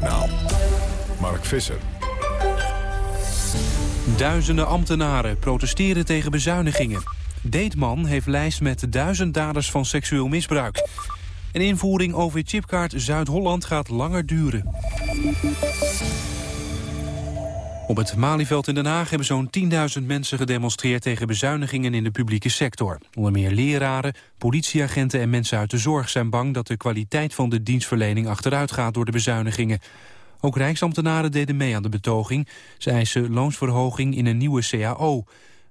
NOS-journaal. Mark Visser. Duizenden ambtenaren protesteren tegen bezuinigingen. Deetman heeft lijst met duizend daders van seksueel misbruik. Een invoering over chipkaart Zuid-Holland gaat langer duren. Op het Malieveld in Den Haag hebben zo'n 10.000 mensen gedemonstreerd tegen bezuinigingen in de publieke sector. Onder meer leraren, politieagenten en mensen uit de zorg zijn bang dat de kwaliteit van de dienstverlening achteruit gaat door de bezuinigingen. Ook rijksambtenaren deden mee aan de betoging. Ze eisen loonsverhoging in een nieuwe CAO.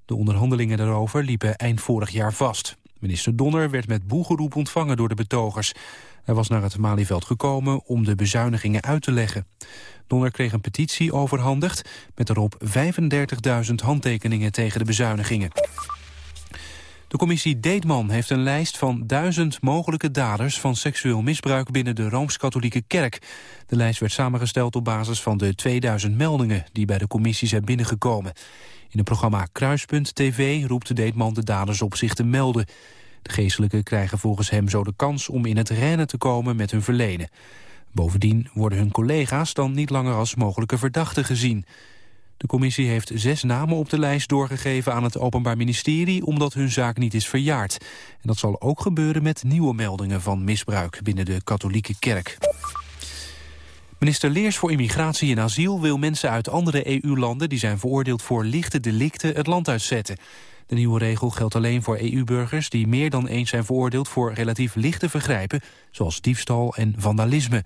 De onderhandelingen daarover liepen eind vorig jaar vast. Minister Donner werd met boegeroep ontvangen door de betogers. Hij was naar het Malieveld gekomen om de bezuinigingen uit te leggen. Donner kreeg een petitie overhandigd met erop 35.000 handtekeningen tegen de bezuinigingen. De commissie Deetman heeft een lijst van duizend mogelijke daders van seksueel misbruik binnen de Rooms-Katholieke Kerk. De lijst werd samengesteld op basis van de 2000 meldingen die bij de commissie zijn binnengekomen. In het programma Kruispunt TV roept Deetman de daders op zich te melden. De geestelijken krijgen volgens hem zo de kans om in het rennen te komen met hun verlenen. Bovendien worden hun collega's dan niet langer als mogelijke verdachten gezien. De commissie heeft zes namen op de lijst doorgegeven aan het Openbaar Ministerie... omdat hun zaak niet is verjaard. En dat zal ook gebeuren met nieuwe meldingen van misbruik binnen de katholieke kerk. Minister Leers voor Immigratie en Asiel wil mensen uit andere EU-landen... die zijn veroordeeld voor lichte delicten het land uitzetten. De nieuwe regel geldt alleen voor EU-burgers die meer dan eens zijn veroordeeld voor relatief lichte vergrijpen, zoals diefstal en vandalisme.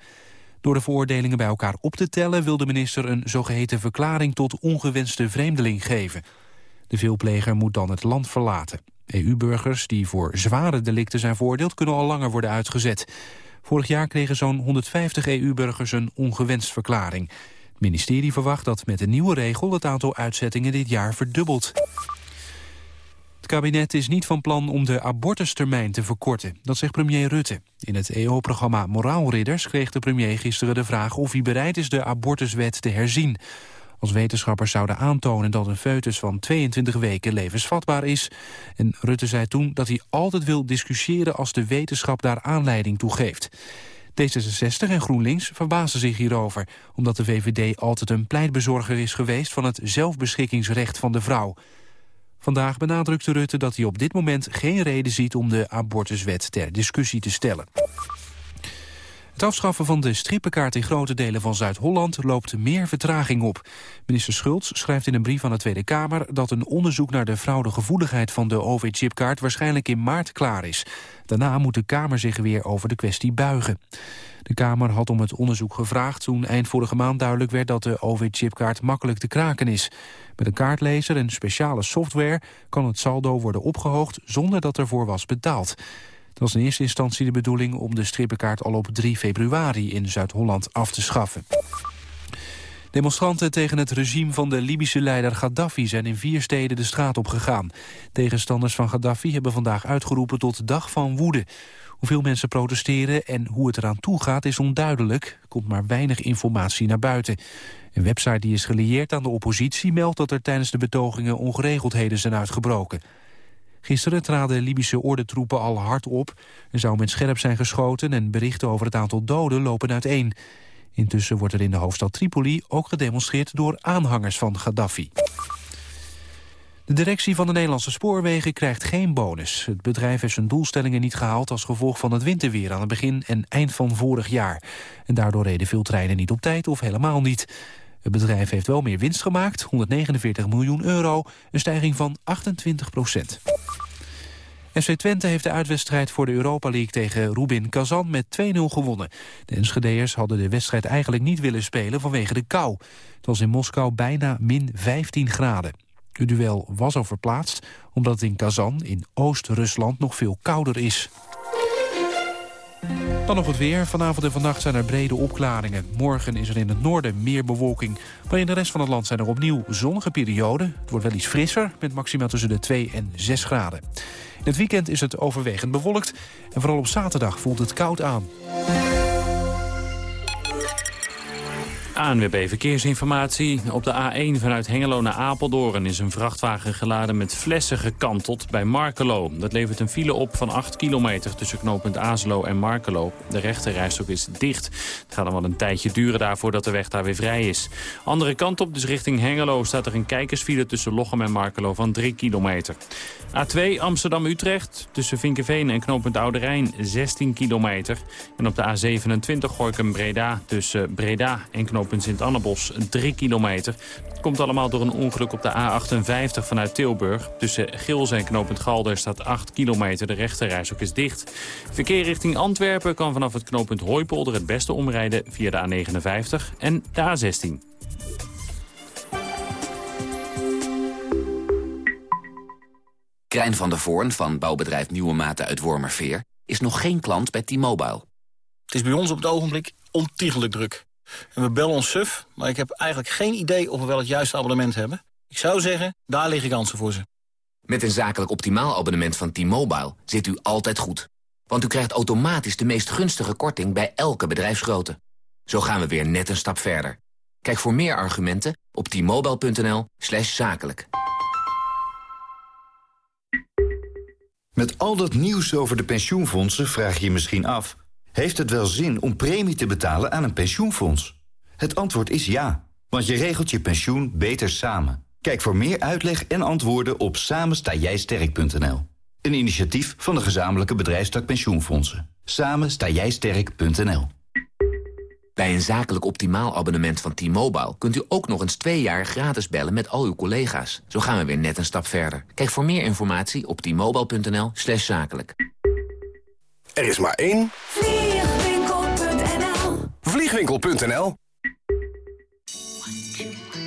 Door de veroordelingen bij elkaar op te tellen wil de minister een zogeheten verklaring tot ongewenste vreemdeling geven. De veelpleger moet dan het land verlaten. EU-burgers die voor zware delicten zijn veroordeeld kunnen al langer worden uitgezet. Vorig jaar kregen zo'n 150 EU-burgers een ongewenst verklaring. Het ministerie verwacht dat met de nieuwe regel het aantal uitzettingen dit jaar verdubbelt. Het kabinet is niet van plan om de abortustermijn te verkorten. Dat zegt premier Rutte. In het EO-programma Moraalridders kreeg de premier gisteren de vraag... of hij bereid is de abortuswet te herzien. Als wetenschappers zouden aantonen dat een foetus van 22 weken levensvatbaar is. En Rutte zei toen dat hij altijd wil discussiëren als de wetenschap daar aanleiding toe geeft. D66 en GroenLinks verbazen zich hierover... omdat de VVD altijd een pleitbezorger is geweest... van het zelfbeschikkingsrecht van de vrouw. Vandaag benadrukte Rutte dat hij op dit moment geen reden ziet om de abortuswet ter discussie te stellen. Het afschaffen van de strippenkaart in grote delen van Zuid-Holland loopt meer vertraging op. Minister Schultz schrijft in een brief aan de Tweede Kamer dat een onderzoek naar de fraudegevoeligheid van de OV-chipkaart waarschijnlijk in maart klaar is. Daarna moet de Kamer zich weer over de kwestie buigen. De Kamer had om het onderzoek gevraagd toen eind vorige maand duidelijk werd dat de OV-chipkaart makkelijk te kraken is. Met een kaartlezer en speciale software kan het saldo worden opgehoogd zonder dat ervoor was betaald. Het was in eerste instantie de bedoeling om de strippenkaart al op 3 februari in Zuid-Holland af te schaffen. Demonstranten tegen het regime van de Libische leider Gaddafi zijn in vier steden de straat op gegaan. Tegenstanders van Gaddafi hebben vandaag uitgeroepen tot dag van woede. Hoeveel mensen protesteren en hoe het eraan toe gaat is onduidelijk. Er komt maar weinig informatie naar buiten. Een website die is gelieerd aan de oppositie meldt dat er tijdens de betogingen ongeregeldheden zijn uitgebroken. Gisteren traden Libische ordentroepen al hard op. Er zou met scherp zijn geschoten en berichten over het aantal doden lopen uiteen. Intussen wordt er in de hoofdstad Tripoli ook gedemonstreerd door aanhangers van Gaddafi. De directie van de Nederlandse Spoorwegen krijgt geen bonus. Het bedrijf heeft zijn doelstellingen niet gehaald als gevolg van het winterweer aan het begin en eind van vorig jaar. En daardoor reden veel treinen niet op tijd of helemaal niet. Het bedrijf heeft wel meer winst gemaakt, 149 miljoen euro, een stijging van 28 procent. FC Twente heeft de uitwedstrijd voor de Europa League tegen Rubin Kazan met 2-0 gewonnen. De Enschedeërs hadden de wedstrijd eigenlijk niet willen spelen vanwege de kou. Het was in Moskou bijna min 15 graden. Het duel was al verplaatst omdat het in Kazan in Oost-Rusland nog veel kouder is. Dan nog het weer. Vanavond en vannacht zijn er brede opklaringen. Morgen is er in het noorden meer bewolking. Maar in de rest van het land zijn er opnieuw zonnige perioden. Het wordt wel iets frisser, met maximaal tussen de 2 en 6 graden. In het weekend is het overwegend bewolkt. En vooral op zaterdag voelt het koud aan. ANWB Verkeersinformatie. Op de A1 vanuit Hengelo naar Apeldoorn is een vrachtwagen geladen met flessen gekanteld bij Markelo. Dat levert een file op van 8 kilometer tussen knooppunt Azelo en Markelo. De rechterrijstok is dicht. Het gaat dan wel een tijdje duren daarvoor dat de weg daar weer vrij is. Andere kant op, dus richting Hengelo, staat er een kijkersfile tussen Lochem en Markelo van 3 kilometer. A2 Amsterdam-Utrecht tussen Vinkenveen en knooppunt Oude Rijn 16 kilometer. En op de A27 Gorkum-Breda tussen Breda en knooppunt Sint-Annebos 3 kilometer. Het komt allemaal door een ongeluk op de A58 vanuit Tilburg. Tussen Gils en knooppunt Galder staat 8 kilometer. De rechterreis ook is dicht. Verkeer richting Antwerpen kan vanaf het knooppunt Hooipolder het beste omrijden via de A59 en de A16. Krijn van der Voorn van bouwbedrijf Nieuwe Maten uit Wormerveer... is nog geen klant bij T-Mobile. Het is bij ons op het ogenblik ontiegelijk druk. En we bellen ons suf, maar ik heb eigenlijk geen idee of we wel het juiste abonnement hebben. Ik zou zeggen, daar liggen kansen voor ze. Met een zakelijk optimaal abonnement van T-Mobile zit u altijd goed. Want u krijgt automatisch de meest gunstige korting bij elke bedrijfsgrootte. Zo gaan we weer net een stap verder. Kijk voor meer argumenten op t-mobile.nl zakelijk. Met al dat nieuws over de pensioenfondsen vraag je je misschien af... heeft het wel zin om premie te betalen aan een pensioenfonds? Het antwoord is ja, want je regelt je pensioen beter samen. Kijk voor meer uitleg en antwoorden op samenstaaijsterk.nl. Een initiatief van de gezamenlijke bedrijfstak pensioenfondsen. Samen jij sterk.nl. Bij een zakelijk optimaal abonnement van T-Mobile... kunt u ook nog eens twee jaar gratis bellen met al uw collega's. Zo gaan we weer net een stap verder. Kijk voor meer informatie op t-mobile.nl slash zakelijk. Er is maar één... Vliegwinkel.nl Vliegwinkel.nl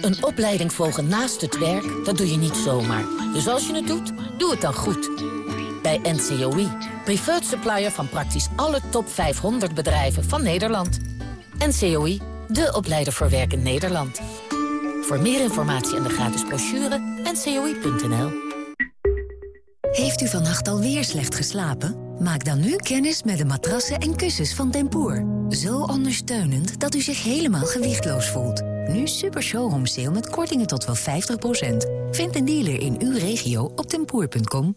Een opleiding volgen naast het werk, dat doe je niet zomaar. Dus als je het doet, doe het dan goed. Bij NCOI, preferred supplier van praktisch alle top 500 bedrijven van Nederland... NCOI, de opleider voor werk in Nederland. Voor meer informatie en de gratis brochure, ncoi.nl. Heeft u vannacht alweer slecht geslapen? Maak dan nu kennis met de matrassen en kussens van Tempoor. Zo ondersteunend dat u zich helemaal gewichtloos voelt. Nu super showroom sale met kortingen tot wel 50%. Vind een dealer in uw regio op tempoor.com.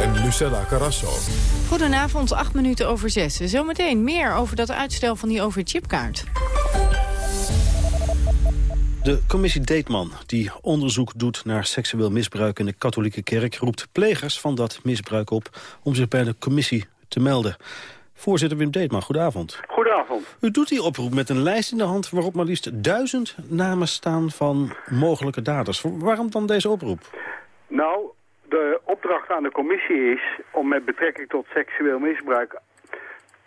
en Lucella Carrasso. Goedenavond, acht minuten over zes. Zometeen meer over dat uitstel van die overchipkaart. De commissie Deetman, die onderzoek doet naar seksueel misbruik in de katholieke kerk... roept plegers van dat misbruik op om zich bij de commissie te melden. Voorzitter Wim Deetman, goedenavond. Goedenavond. U doet die oproep met een lijst in de hand waarop maar liefst duizend namen staan van mogelijke daders. Waarom dan deze oproep? Nou, de opdracht aan de commissie is om met betrekking tot seksueel misbruik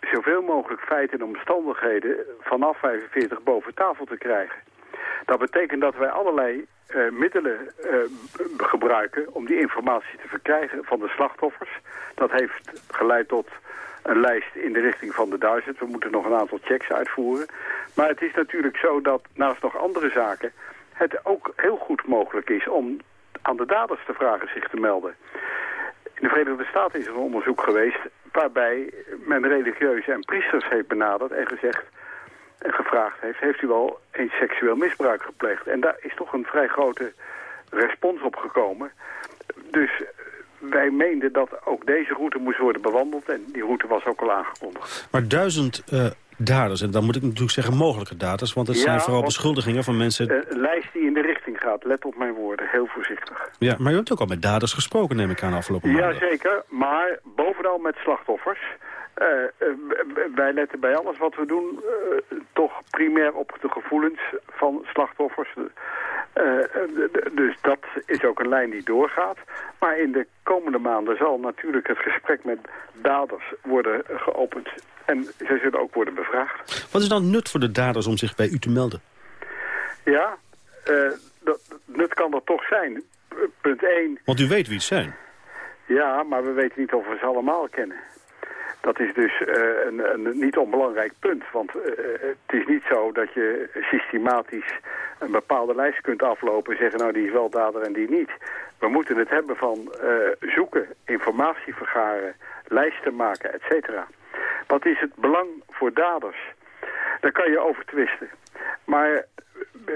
zoveel mogelijk feiten en omstandigheden vanaf 45 boven tafel te krijgen. Dat betekent dat wij allerlei uh, middelen uh, gebruiken om die informatie te verkrijgen van de slachtoffers. Dat heeft geleid tot een lijst in de richting van de duizend. We moeten nog een aantal checks uitvoeren. Maar het is natuurlijk zo dat naast nog andere zaken het ook heel goed mogelijk is om aan de daders te vragen zich te melden. In de Verenigde Staten is er een onderzoek geweest waarbij men religieuze en priesters heeft benaderd en gezegd en gevraagd heeft, heeft u wel eens seksueel misbruik gepleegd? En daar is toch een vrij grote respons op gekomen. Dus wij meenden dat ook deze route moest worden bewandeld en die route was ook al aangekondigd. Maar duizend uh, daders. En dan moet ik natuurlijk zeggen mogelijke daders, want het Ja, zijn vooral beschuldigingen van mensen... Eh, Een lijst die in de richting gaat, let op mijn woorden, heel voorzichtig. Ja, maar je hebt ook al met daders gesproken, neem ik aan, afgelopen maanden. Jazeker, maar bovenal met slachtoffers. Eh, eh, wij letten bij alles wat we doen eh, toch primair op de gevoelens van slachtoffers. Dus dat is ook een lijn die doorgaat. Maar in de komende maanden zal natuurlijk het gesprek met daders worden geopend. En zij zullen ook worden bevraagd. Wat is dan nut voor de daders om zich bij u te melden? Ja, dat, nut kan er toch zijn. Punt 1, Want u weet wie het zijn. Ja, maar we weten niet of we ze allemaal kennen. Dat is dus eh, een, een niet onbelangrijk punt. Want eh, het is niet zo dat je systematisch een bepaalde lijst kunt aflopen... en zeggen, nou, die is wel dader en die niet. We moeten het hebben van eh, zoeken, informatie vergaren, lijsten maken, et cetera. Wat is het belang voor daders? Daar kan je over twisten. Maar eh,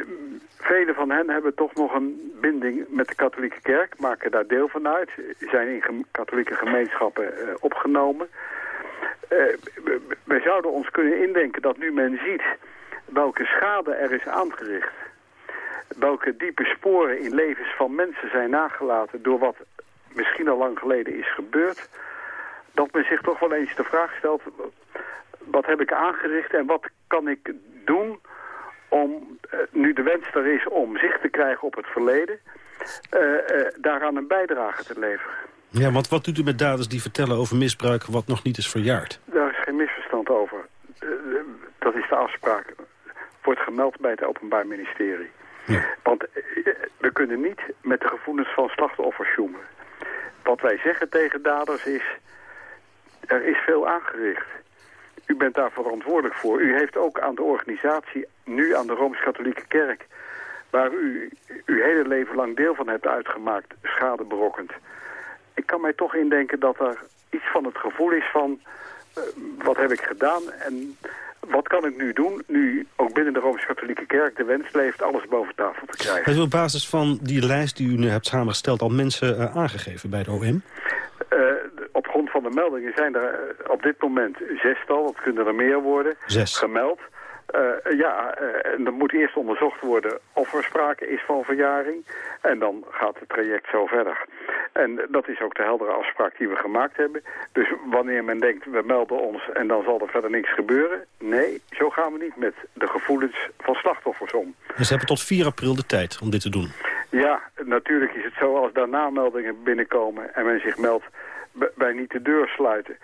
velen van hen hebben toch nog een binding met de katholieke kerk, maken daar deel van uit, zijn in katholieke gemeenschappen eh, opgenomen. Eh, w- w- wij zouden ons kunnen indenken dat nu men ziet welke schade er is aangericht, welke diepe sporen in levens van mensen zijn nagelaten door wat misschien al lang geleden is gebeurd, dat men zich toch wel eens de vraag stelt, wat heb ik aangericht en wat kan ik doen om, eh, nu de wens er is om zicht te krijgen op het verleden, eh, eh, daaraan een bijdrage te leveren. Ja, want wat doet u met daders die vertellen over misbruik wat nog niet is verjaard? Daar is geen misverstand over. Eh, eh, dat is de afspraak. Wordt gemeld bij het Openbaar Ministerie. Want eh, we kunnen niet met de gevoelens van slachtoffers zoomen. Wat wij zeggen tegen daders is... er is veel aangericht. U bent daar verantwoordelijk voor. U heeft ook aan de organisatie, nu aan de Rooms-Katholieke Kerk... waar u uw hele leven lang deel van hebt uitgemaakt, schade berokkend. Ik kan mij toch indenken dat er iets van het gevoel is van... eh, wat heb ik gedaan en wat kan ik nu doen... nu ook binnen de Rooms-Katholieke Kerk de wens leeft alles boven tafel te krijgen. Heeft u op basis van die lijst die u nu hebt samengesteld al mensen eh, aangegeven bij de OM? Eh, op grond van de meldingen zijn er op dit moment zestal, dat kunnen er meer worden, Zes. gemeld. Eh, ja, eh, en dan moet eerst onderzocht worden of er sprake is van verjaring. En dan gaat het traject zo verder. En dat is ook de heldere afspraak die we gemaakt hebben. Dus wanneer men denkt, we melden ons en dan zal er verder niks gebeuren. Nee, zo gaan we niet met de gevoelens van slachtoffers om. En ze hebben tot 4 april de tijd om dit te doen. Ja, natuurlijk is het zo als daarna meldingen binnenkomen en men zich meldt, b- wij niet de deur sluiten.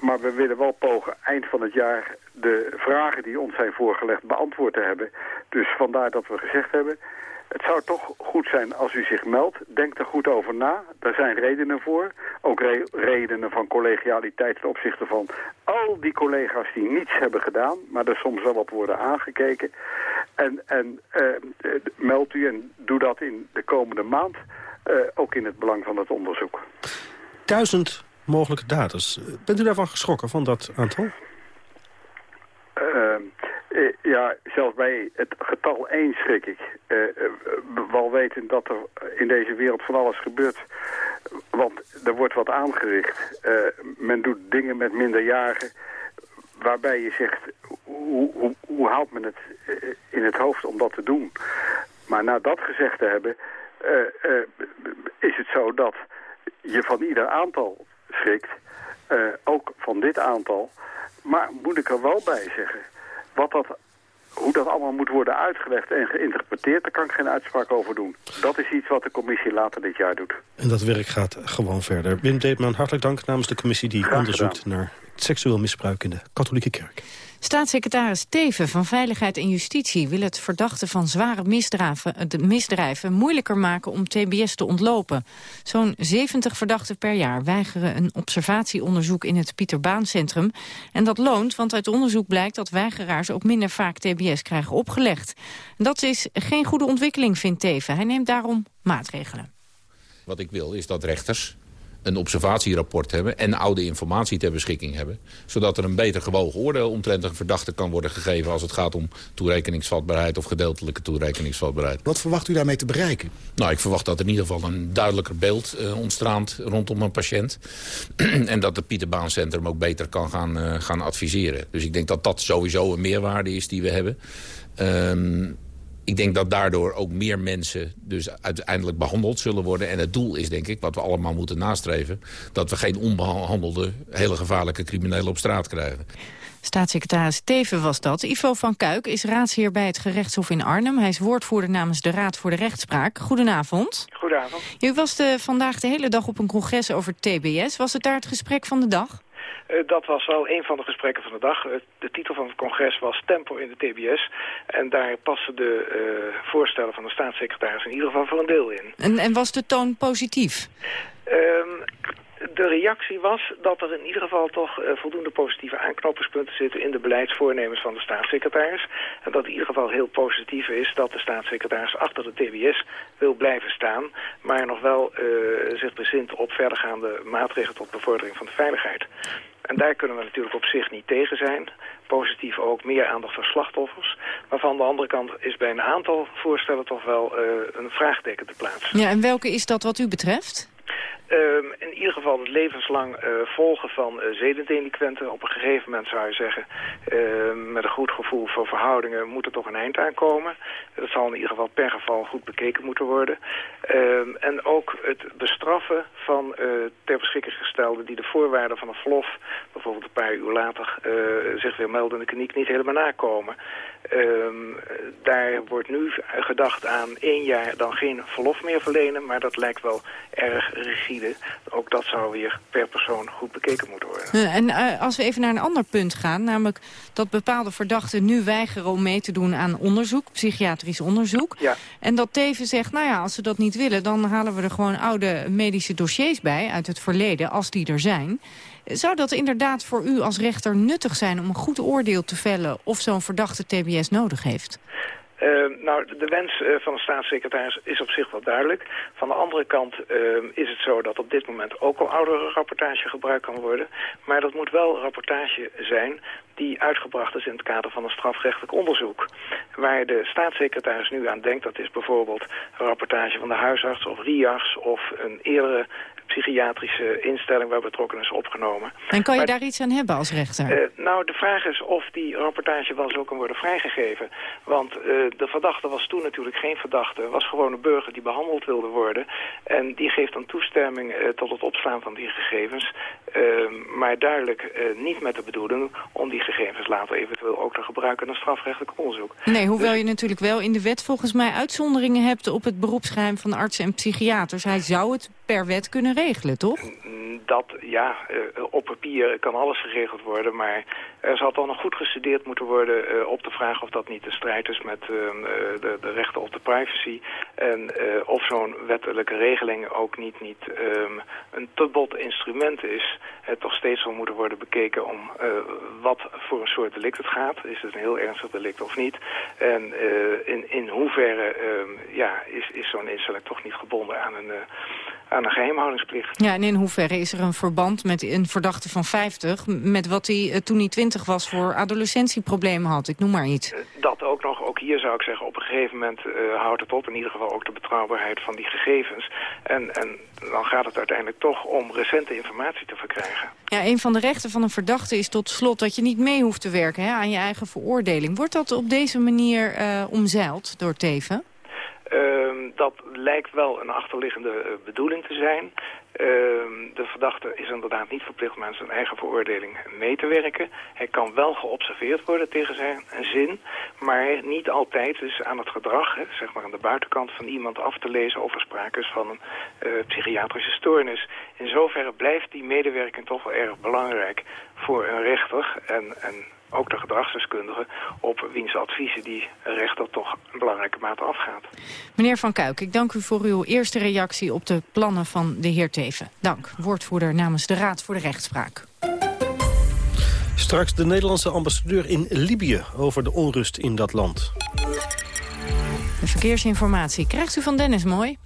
Maar we willen wel pogen eind van het jaar de vragen die ons zijn voorgelegd beantwoord te hebben. Dus vandaar dat we gezegd hebben, het zou toch goed zijn als u zich meldt. Denk er goed over na. Daar zijn redenen voor. Ook re- redenen van collegialiteit ten opzichte van al die collega's die niets hebben gedaan. Maar er soms wel op worden aangekeken. En, en eh, eh, meld u en doe dat in de komende maand. eh, ook in het belang van het onderzoek. Duizend mogelijke daders. Bent u daarvan geschrokken, van dat aantal? Eh, eh, ja, zelfs bij het getal 1 schrik ik. Eh, wel weten dat er in deze wereld van alles gebeurt. Want er wordt wat aangericht. Men doet dingen met minderjarigen waarbij je zegt... Hoe, hoe, hoe haalt men het in het hoofd om dat te doen? Maar na dat gezegd te hebben... is het zo dat je van ieder aantal schrikt. eh, ook van dit aantal. Maar moet ik er wel bij zeggen, wat dat, hoe dat allemaal moet worden uitgelegd en geïnterpreteerd, daar kan ik geen uitspraak over doen. Dat is iets wat de commissie later dit jaar doet. En dat werk gaat gewoon verder. Wim Deetman, hartelijk dank namens de commissie die Graag onderzoekt naar seksueel misbruik in de katholieke kerk. Staatssecretaris Teven van Veiligheid en Justitie wil het verdachten van zware misdrijven, eh, misdrijven moeilijker maken om TBS te ontlopen. Zo'n 70 verdachten per jaar weigeren een observatieonderzoek in het Pieter Centrum. En dat loont, want uit onderzoek blijkt dat weigeraars ook minder vaak TBS krijgen opgelegd. Dat is geen goede ontwikkeling, vindt Teven. Hij neemt daarom maatregelen. Wat ik wil is dat rechters een observatierapport hebben... en oude informatie ter beschikking hebben. Zodat er een beter gewogen oordeel omtrent een verdachte kan worden gegeven... als het gaat om toerekeningsvatbaarheid of gedeeltelijke toerekeningsvatbaarheid. Wat verwacht u daarmee te bereiken? Nou, ik verwacht dat er in ieder geval een duidelijker beeld uh, ontstaat rondom een patiënt. en dat het Pieterbaancentrum ook beter kan gaan, uh, gaan adviseren. Dus ik denk dat dat sowieso een meerwaarde is die we hebben. Um, ik denk dat daardoor ook meer mensen dus uiteindelijk behandeld zullen worden. En het doel is, denk ik, wat we allemaal moeten nastreven... dat we geen onbehandelde, hele gevaarlijke criminelen op straat krijgen. Staatssecretaris Teven was dat. Ivo van Kuik is raadsheer bij het gerechtshof in Arnhem. Hij is woordvoerder namens de Raad voor de Rechtspraak. Goedenavond. Goedenavond. U was de, vandaag de hele dag op een congres over TBS. Was het daar het gesprek van de dag? Uh, dat was wel een van de gesprekken van de dag. Uh, de titel van het congres was Tempo in de TBS. En daar passen de uh, voorstellen van de staatssecretaris in ieder geval voor een deel in. En, en was de toon positief? Ehm, de reactie was dat er in ieder geval toch uh, voldoende positieve aanknopingspunten zitten in de beleidsvoornemens van de staatssecretaris. En dat in ieder geval heel positief is dat de staatssecretaris achter de TBS wil blijven staan, maar nog wel uh, zich bezint op verdergaande maatregelen tot bevordering van de veiligheid. En daar kunnen we natuurlijk op zich niet tegen zijn. Positief ook meer aandacht voor slachtoffers. Maar van de andere kant is bij een aantal voorstellen toch wel uh, een vraagteken te plaatsen. Ja, en welke is dat wat u betreft? Um, in ieder geval het levenslang uh, volgen van uh. Op een gegeven moment zou je zeggen, uh, met een goed gevoel voor verhoudingen moet er toch een eind aankomen. Dat zal in ieder geval per geval goed bekeken moeten worden. Um, en ook het bestraffen van ter beschikking gestelden die de voorwaarden van een verlof, bijvoorbeeld een paar uur later, zich weer melden in de kliniek, niet helemaal nakomen. Daar wordt nu gedacht aan één jaar dan geen verlof meer verlenen, maar dat lijkt wel erg rigide. Ook dat zou weer per persoon goed bekeken moeten worden. En uh, als we even naar een ander punt gaan, namelijk dat bepaalde verdachten nu weigeren om mee te doen aan onderzoek, psychiatrisch onderzoek. Ja. En dat Teven zegt, nou ja, als ze dat niet willen, dan halen we er gewoon oude medische dossiers bij uit het verleden, als die er zijn. Zou dat inderdaad voor u als rechter nuttig zijn om een goed oordeel te vellen of zo'n verdachte TBS nodig heeft? Uh, nou, de wens uh, van de staatssecretaris is op zich wel duidelijk. Van de andere kant uh, is het zo dat op dit moment ook al oudere rapportage gebruikt kan worden. Maar dat moet wel rapportage zijn die uitgebracht is in het kader van een strafrechtelijk onderzoek. Waar de staatssecretaris nu aan denkt, dat is bijvoorbeeld een rapportage van de huisarts of RIAS of een eerdere psychiatrische instelling waar betrokken is opgenomen. En kan je maar, daar iets aan hebben als rechter? Uh, nou, de vraag is of die rapportage wel zo kan worden vrijgegeven. Want uh, de verdachte was toen natuurlijk geen verdachte. was gewoon een burger die behandeld wilde worden. En die geeft dan toestemming uh, tot het opslaan van die gegevens. maar duidelijk niet met de bedoeling om die gegevens later eventueel ook te gebruiken in een strafrechtelijk onderzoek. Nee, hoewel dus, je natuurlijk wel in de wet volgens mij uitzonderingen hebt op het beroepsgeheim van artsen en psychiaters. Hij zou het per wet kunnen regelen, toch? Dat, ja, uh, op papier kan alles geregeld worden, maar er zal dan nog goed gestudeerd moeten worden uh, op de vraag of dat niet de strijd is met uh, de, de, rechten op de privacy. En of zo'n wettelijke regeling ook niet, niet um, een te bot instrument is. Het toch steeds zal moeten worden bekeken om wat voor een soort delict het gaat. Is het een heel ernstig delict of niet? En in, in hoeverre ja, is, is zo'n instelling toch niet gebonden aan een aan een Ja, en in hoeverre is er een verband met een verdachte van 50... met wat hij uh, toen hij 20 was voor adolescentieproblemen had? Ik noem maar iets. Uh, dat ook nog. Ook hier zou ik zeggen, op een gegeven moment uh, houdt het op. In ieder geval ook de betrouwbaarheid van die gegevens. En, en dan gaat het uiteindelijk toch om recente informatie te verkrijgen. Ja, een van de rechten van een verdachte is tot slot dat je niet mee hoeft te werken hè, aan je eigen veroordeling. Wordt dat op deze manier omzeild door Teven? Um, dat lijkt wel een achterliggende uh, bedoeling te zijn. Um, de verdachte is inderdaad niet verplicht om aan zijn eigen veroordeling mee te werken. Hij kan wel geobserveerd worden tegen zijn zin, maar niet altijd dus aan het gedrag, hè, zeg maar aan de buitenkant van iemand af te lezen of er sprake is van een uh, psychiatrische stoornis. In zoverre blijft die medewerking toch wel erg belangrijk voor een rechter en ook de gedragsdeskundige, op wiens adviezen die rechter toch een belangrijke mate afgaat. Meneer Van Kuik, ik dank u voor uw eerste reactie op de plannen van de heer Teven. Dank, woordvoerder namens de Raad voor de Rechtspraak. Straks de Nederlandse ambassadeur in Libië over de onrust in dat land. De verkeersinformatie krijgt u van Dennis Mooi.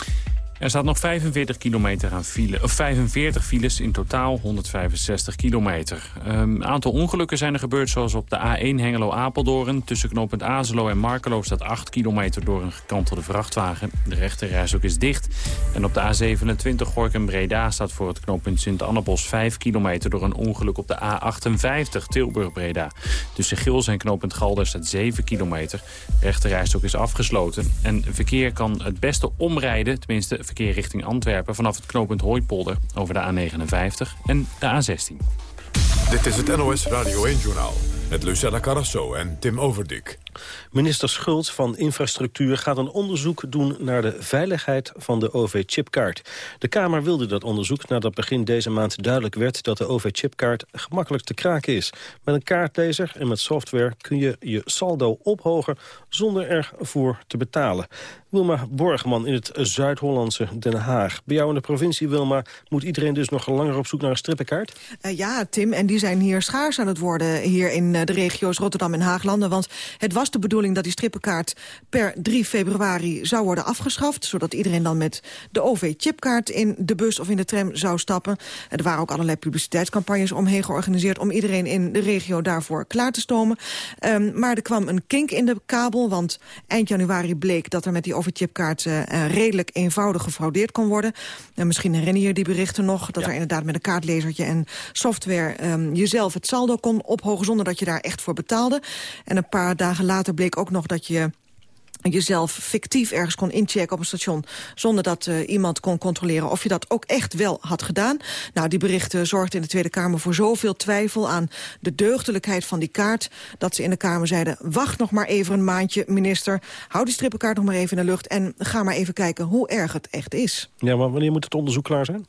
Er staat nog 45 kilometer aan file, of 45 files in totaal, 165 kilometer. Een um, aantal ongelukken zijn er gebeurd, zoals op de A1 Hengelo-Apeldoorn. Tussen knooppunt Azelo en Markelo staat 8 kilometer door een gekantelde vrachtwagen. De rechterreis ook is dicht. En op de A27 Gorkum-Breda staat voor het knooppunt Sint-Annabos 5 kilometer... door een ongeluk op de A58 Tilburg-Breda. Tussen Gils en knooppunt Galder staat 7 kilometer. De rechterreis ook is afgesloten. En verkeer kan het beste omrijden, tenminste verkeer richting Antwerpen... vanaf het knooppunt Hooipolder over de A59 en de A16. Dit is het NOS Radio 1-journaal met Lucella Carrasso en Tim Overdik. Minister Schultz van Infrastructuur gaat een onderzoek doen naar de veiligheid van de OV-chipkaart. De Kamer wilde dat onderzoek nadat begin deze maand duidelijk werd dat de OV-chipkaart gemakkelijk te kraken is. Met een kaartlezer en met software kun je je saldo ophogen zonder ervoor te betalen. Wilma Borgman in het Zuid-Hollandse Den Haag. Bij jou in de provincie, Wilma, moet iedereen dus nog langer op zoek naar een strippenkaart? Uh, ja, Tim, en die zijn hier schaars aan het worden hier in uh, de regio's Rotterdam en Haaglanden. Want het de bedoeling dat die strippenkaart per 3 februari zou worden afgeschaft. Zodat iedereen dan met de OV-chipkaart in de bus of in de tram zou stappen. Er waren ook allerlei publiciteitscampagnes omheen georganiseerd... om iedereen in de regio daarvoor klaar te stomen. Um, maar er kwam een kink in de kabel, want eind januari bleek dat er met die OV-chipkaart uh, redelijk eenvoudig gefraudeerd kon worden. En misschien herinner je die berichten nog, dat ja. er inderdaad met een kaartlezertje en software um, jezelf het saldo kon ophogen zonder dat je daar echt voor betaalde. En een paar dagen later bleek ook nog dat je jezelf fictief ergens kon inchecken op een station... zonder dat uh, iemand kon controleren of je dat ook echt wel had gedaan. Nou, die berichten zorgden in de Tweede Kamer voor zoveel twijfel... aan de deugdelijkheid van die kaart... dat ze in de Kamer zeiden, wacht nog maar even een maandje, minister. Hou die strippenkaart nog maar even in de lucht... en ga maar even kijken hoe erg het echt is. Ja, maar wanneer moet het onderzoek klaar zijn?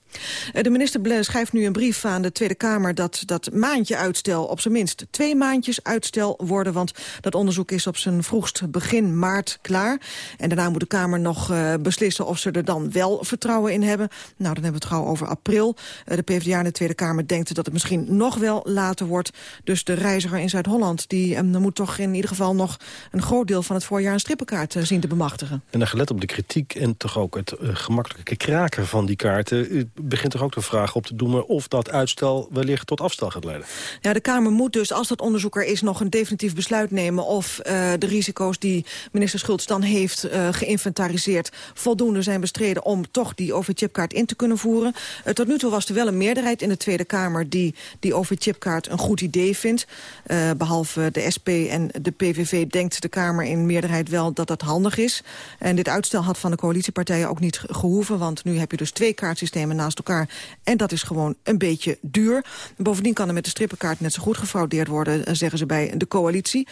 Uh, de minister schrijft nu een brief aan de Tweede Kamer... dat dat maandje uitstel, op zijn minst twee maandjes uitstel worden... want dat onderzoek is op zijn vroegst begin maart klaar. En daarna moet de Kamer nog uh, beslissen of ze er dan wel vertrouwen in hebben. Nou, dan hebben we het gauw over april. Uh, de PvdA in de Tweede Kamer denkt dat het misschien nog wel later wordt. Dus de reiziger in Zuid-Holland, die um, moet toch in ieder geval nog een groot deel van het voorjaar een strippenkaart uh, zien te bemachtigen. En dan gelet op de kritiek en toch ook het gemakkelijke kraken van die kaarten, begint toch ook de vraag op te doen of dat uitstel wellicht tot afstel gaat leiden. Ja, de Kamer moet dus, als dat onderzoek er is, nog een definitief besluit nemen of de risico's die minister Schultz dan heeft uh, geïnventariseerd... voldoende zijn bestreden om toch die OV-chipkaart in te kunnen voeren. Uh, tot nu toe was er wel een meerderheid in de Tweede Kamer... die die OV-chipkaart een goed idee vindt. Uh, behalve de SP en de PVV denkt de Kamer in meerderheid wel dat dat handig is. En dit uitstel had van de coalitiepartijen ook niet gehoeven... want nu heb je dus twee kaartsystemen naast elkaar... en dat is gewoon een beetje duur. Bovendien kan er met de strippenkaart net zo goed gefraudeerd worden... zeggen ze bij de coalitie.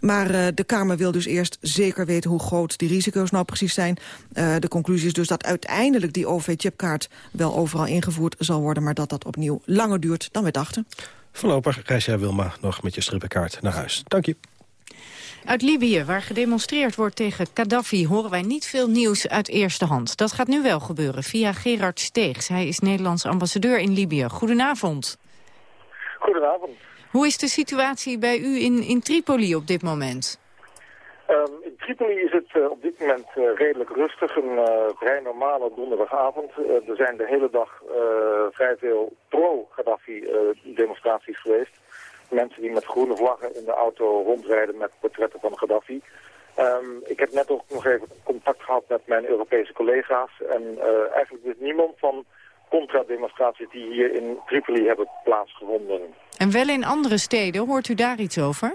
Maar uh, de Kamer wil dus eerst zeker weten hoe groot die risico's nou precies zijn. Uh, de conclusie is dus dat uiteindelijk die OV-chipkaart wel overal ingevoerd zal worden... maar dat dat opnieuw langer duurt dan we dachten. Voorlopig reis jij Wilma nog met je strippenkaart naar huis. Dank je. Uit Libië, waar gedemonstreerd wordt tegen Gaddafi... horen wij niet veel nieuws uit eerste hand. Dat gaat nu wel gebeuren via Gerard Steegs. Hij is Nederlands ambassadeur in Libië. Goedenavond. Goedenavond. Hoe is de situatie bij u in, in Tripoli op dit moment? Um, in Tripoli is het uh, op dit moment uh, redelijk rustig. Een uh, vrij normale donderdagavond. er zijn de hele dag vrij veel pro-Gaddafi demonstraties geweest. Mensen die met groene vlaggen in de auto rondrijden met portretten van Gaddafi. Um, ik heb net ook nog even contact gehad met mijn Europese collega's. En eigenlijk is niemand van contra-demonstraties die hier in Tripoli hebben plaatsgevonden. En wel in andere steden, hoort u daar iets over?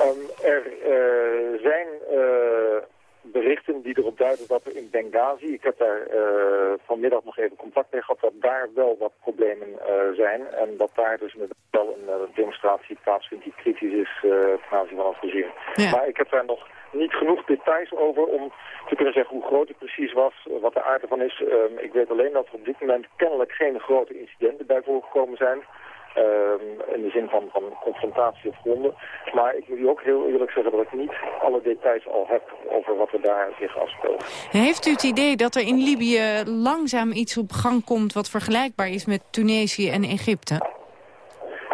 Um, er uh, zijn uh, berichten die erop duiden dat er in Benghazi, ik heb daar uh, vanmiddag nog even contact mee gehad, dat daar wel wat problemen zijn. En dat daar dus wel een demonstratie plaatsvindt die kritisch is ten aanzien van het regime. Ja. Maar ik heb daar nog niet genoeg details over om te kunnen zeggen hoe groot het precies was, wat de aard ervan is. Um, ik weet alleen dat er op dit moment kennelijk geen grote incidenten bij voorgekomen zijn. Um, in de zin van, van confrontatie of gronden. Maar ik moet u ook heel eerlijk zeggen dat ik niet alle details al heb over wat er daar zich afspeelt. Heeft u het idee dat er in Libië langzaam iets op gang komt wat vergelijkbaar is met Tunesië en Egypte?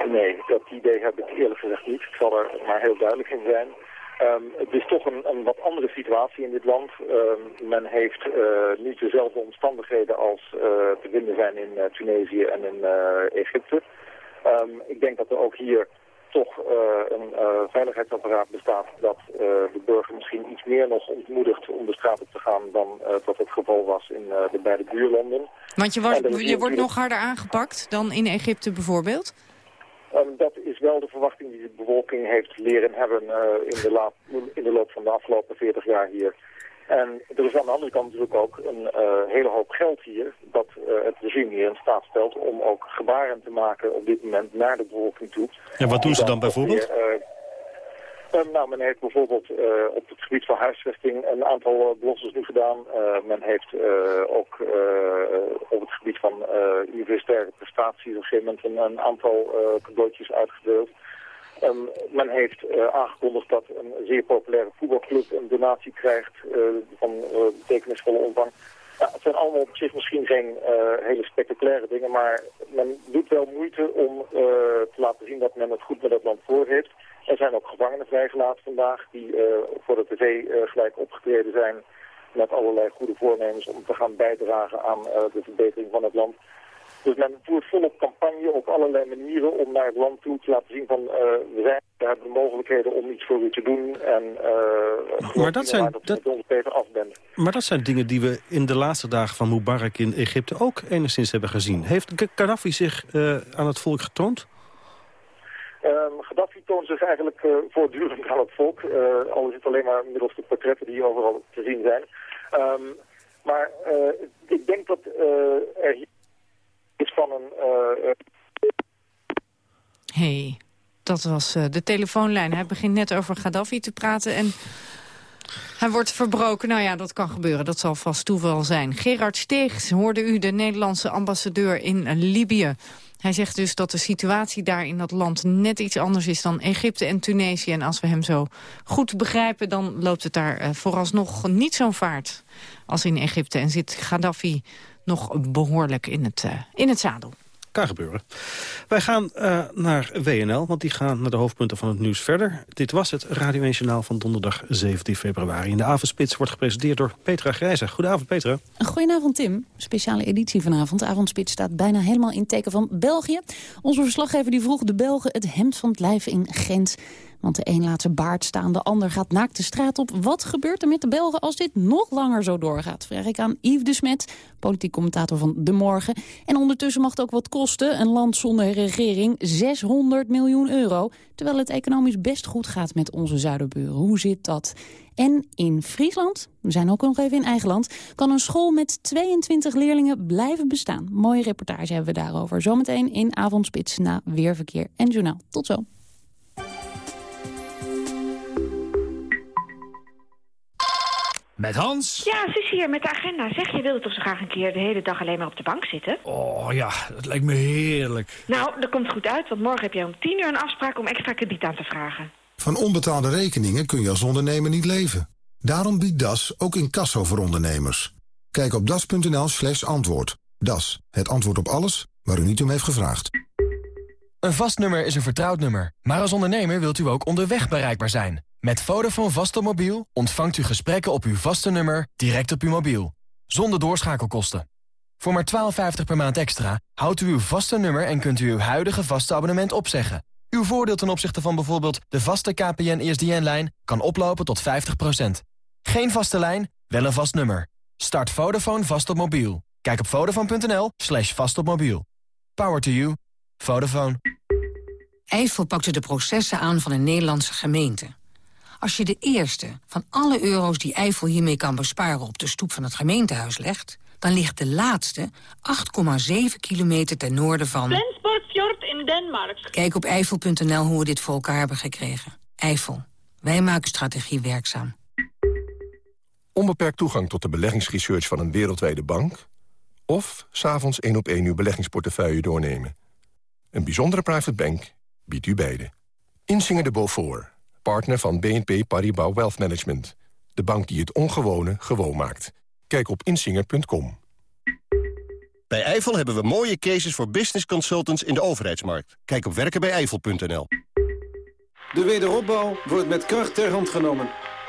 Nee, dat idee heb ik eerlijk gezegd niet. Ik zal er maar heel duidelijk in zijn. Ehm, het is toch een, een, wat andere situatie in dit land. Ehm, men heeft niet dezelfde omstandigheden als te vinden zijn in Tunesië en in Egypte. Ehm, ik denk dat er ook hier toch een veiligheidsapparaat bestaat dat de burger misschien iets meer nog ontmoedigt om de straat op te gaan dan dat het geval was in de beide buurlanden. Want je, je wordt nog harder aangepakt dan in Egypte bijvoorbeeld? Um, dat is wel de verwachting die de bevolking heeft leren hebben uh, in, de laat, in de loop van de afgelopen 40 jaar hier. En er is aan de andere kant natuurlijk ook een uh, hele hoop geld hier... dat uh, het regime hier in staat stelt om ook gebaren te maken op dit moment naar de bevolking toe. En wat doen ze dan bijvoorbeeld? Uh, nou, men heeft bijvoorbeeld uh, op het gebied van huisvesting een aantal beloftes nu gedaan. Uh, men heeft ook op het gebied van universitaire prestaties op een gegeven moment een, een aantal cadeautjes uitgedeeld. Um, men heeft aangekondigd dat een zeer populaire voetbalclub een donatie krijgt van betekenisvolle omvang. Ja, het zijn allemaal op zich misschien geen hele spectaculaire dingen, maar men doet wel moeite om te laten zien dat men het goed met het land voor heeft. Er zijn ook gevangenen vrijgelaten vandaag die uh, voor de tv uh, gelijk opgetreden zijn met allerlei goede voornemens om te gaan bijdragen aan uh, de verbetering van het land. Dus men voert volop campagne op allerlei manieren om naar het land toe te laten zien van we, zijn, we hebben de mogelijkheden om iets voor u te doen en maar dat zijn, dat, dat ons beter af bent. Maar dat zijn dingen die we in de laatste dagen van Mubarak in Egypte ook enigszins hebben gezien. Heeft Gaddafi zich aan het volk getoond? Um, Gaddafi toont zich eigenlijk uh, voortdurend aan het volk. Uh, al is het alleen maar middels de portretten die overal te zien zijn. Um, maar uh, ik denk dat er iets van een... hey, dat was de telefoonlijn. Hij begint net over Gaddafi te praten en... Hij wordt verbroken. Nou ja, dat kan gebeuren. Dat zal vast toeval zijn. Gerard Steegs hoorde u, de Nederlandse ambassadeur in Libië. Hij zegt dus dat de situatie daar in dat land net iets anders is dan Egypte en Tunesië. En als we hem zo goed begrijpen, dan loopt het daar uh, vooralsnog niet zo'n vaart als in Egypte. En zit Gaddafi nog behoorlijk in het, uh, in het zadel. Gebeuren. Wij gaan uh, naar WNL, want die gaan naar de hoofdpunten van het nieuws verder. Dit was het Radio 1 Journaal van donderdag 17 februari. In de avondspits wordt gepresenteerd door Petra Grijzer. Goedenavond, Petra. Goedenavond, Tim. Speciale editie vanavond. De avondspits staat bijna helemaal in teken van België. Onze verslaggever die vroeg de Belgen het hemd van het lijf in Gent. Want de een laat zijn baard staan, de ander gaat naakt de straat op. Wat gebeurt er met de Belgen als dit nog langer zo doorgaat? Vraag ik aan Yves de Smet, politiek commentator van De Morgen. En ondertussen mag het ook wat kosten. Een land zonder regering, 600 miljoen euro. Terwijl het economisch best goed gaat met onze zuiderburen. Hoe zit dat? En in Friesland, we zijn ook nog even in eigen land... kan een school met 22 leerlingen blijven bestaan. Mooie reportage hebben we daarover. Zometeen in Avondspits na Weerverkeer en Journaal. Tot zo. Met Hans? Ja, Susie hier met de agenda. Zeg, je wilde toch zo graag een keer de hele dag alleen maar op de bank zitten? Oh ja, dat lijkt me heerlijk. Nou, dat komt goed uit, want morgen heb jij om tien uur een afspraak om extra krediet aan te vragen. Van onbetaalde rekeningen kun je als ondernemer niet leven. Daarom biedt DAS ook incasso voor ondernemers. Kijk op das.nl slash antwoord. DAS, het antwoord op alles waar u niet om heeft gevraagd. Een vast nummer is een vertrouwd nummer. Maar als ondernemer wilt u ook onderweg bereikbaar zijn. Met Vodafone mobiel ontvangt u gesprekken op uw vaste nummer direct op uw mobiel. Zonder doorschakelkosten. Voor maar 12,50 per maand extra houdt u uw vaste nummer en kunt u uw huidige vaste abonnement opzeggen. Uw voordeel ten opzichte van bijvoorbeeld de vaste KPN-ESDN-lijn kan oplopen tot 50%. Geen vaste lijn, wel een vast nummer. Start Vodafone vast op mobiel. Kijk op vodafone.nl slash vast op mobiel. Power to you. Vodafone. Eiffel pakte de processen aan van een Nederlandse gemeente. Als je de eerste van alle euro's die Eiffel hiermee kan besparen... op de stoep van het gemeentehuis legt... dan ligt de laatste 8,7 kilometer ten noorden van... Flensburg in Denemarken. Kijk op eiffel.nl hoe we dit voor elkaar hebben gekregen. Eiffel. Wij maken strategie werkzaam. Onbeperkt toegang tot de beleggingsresearch van een wereldwijde bank... of s'avonds één op één uw beleggingsportefeuille doornemen. Een bijzondere private bank biedt u beide. Insinger de Beaufort partner van BNP Paribas Wealth Management. De bank die het ongewone gewoon maakt. Kijk op insinger.com. Bij Eifel hebben we mooie cases voor business consultants in de overheidsmarkt. Kijk op werkenbijeifel.nl. De wederopbouw wordt met kracht ter hand genomen.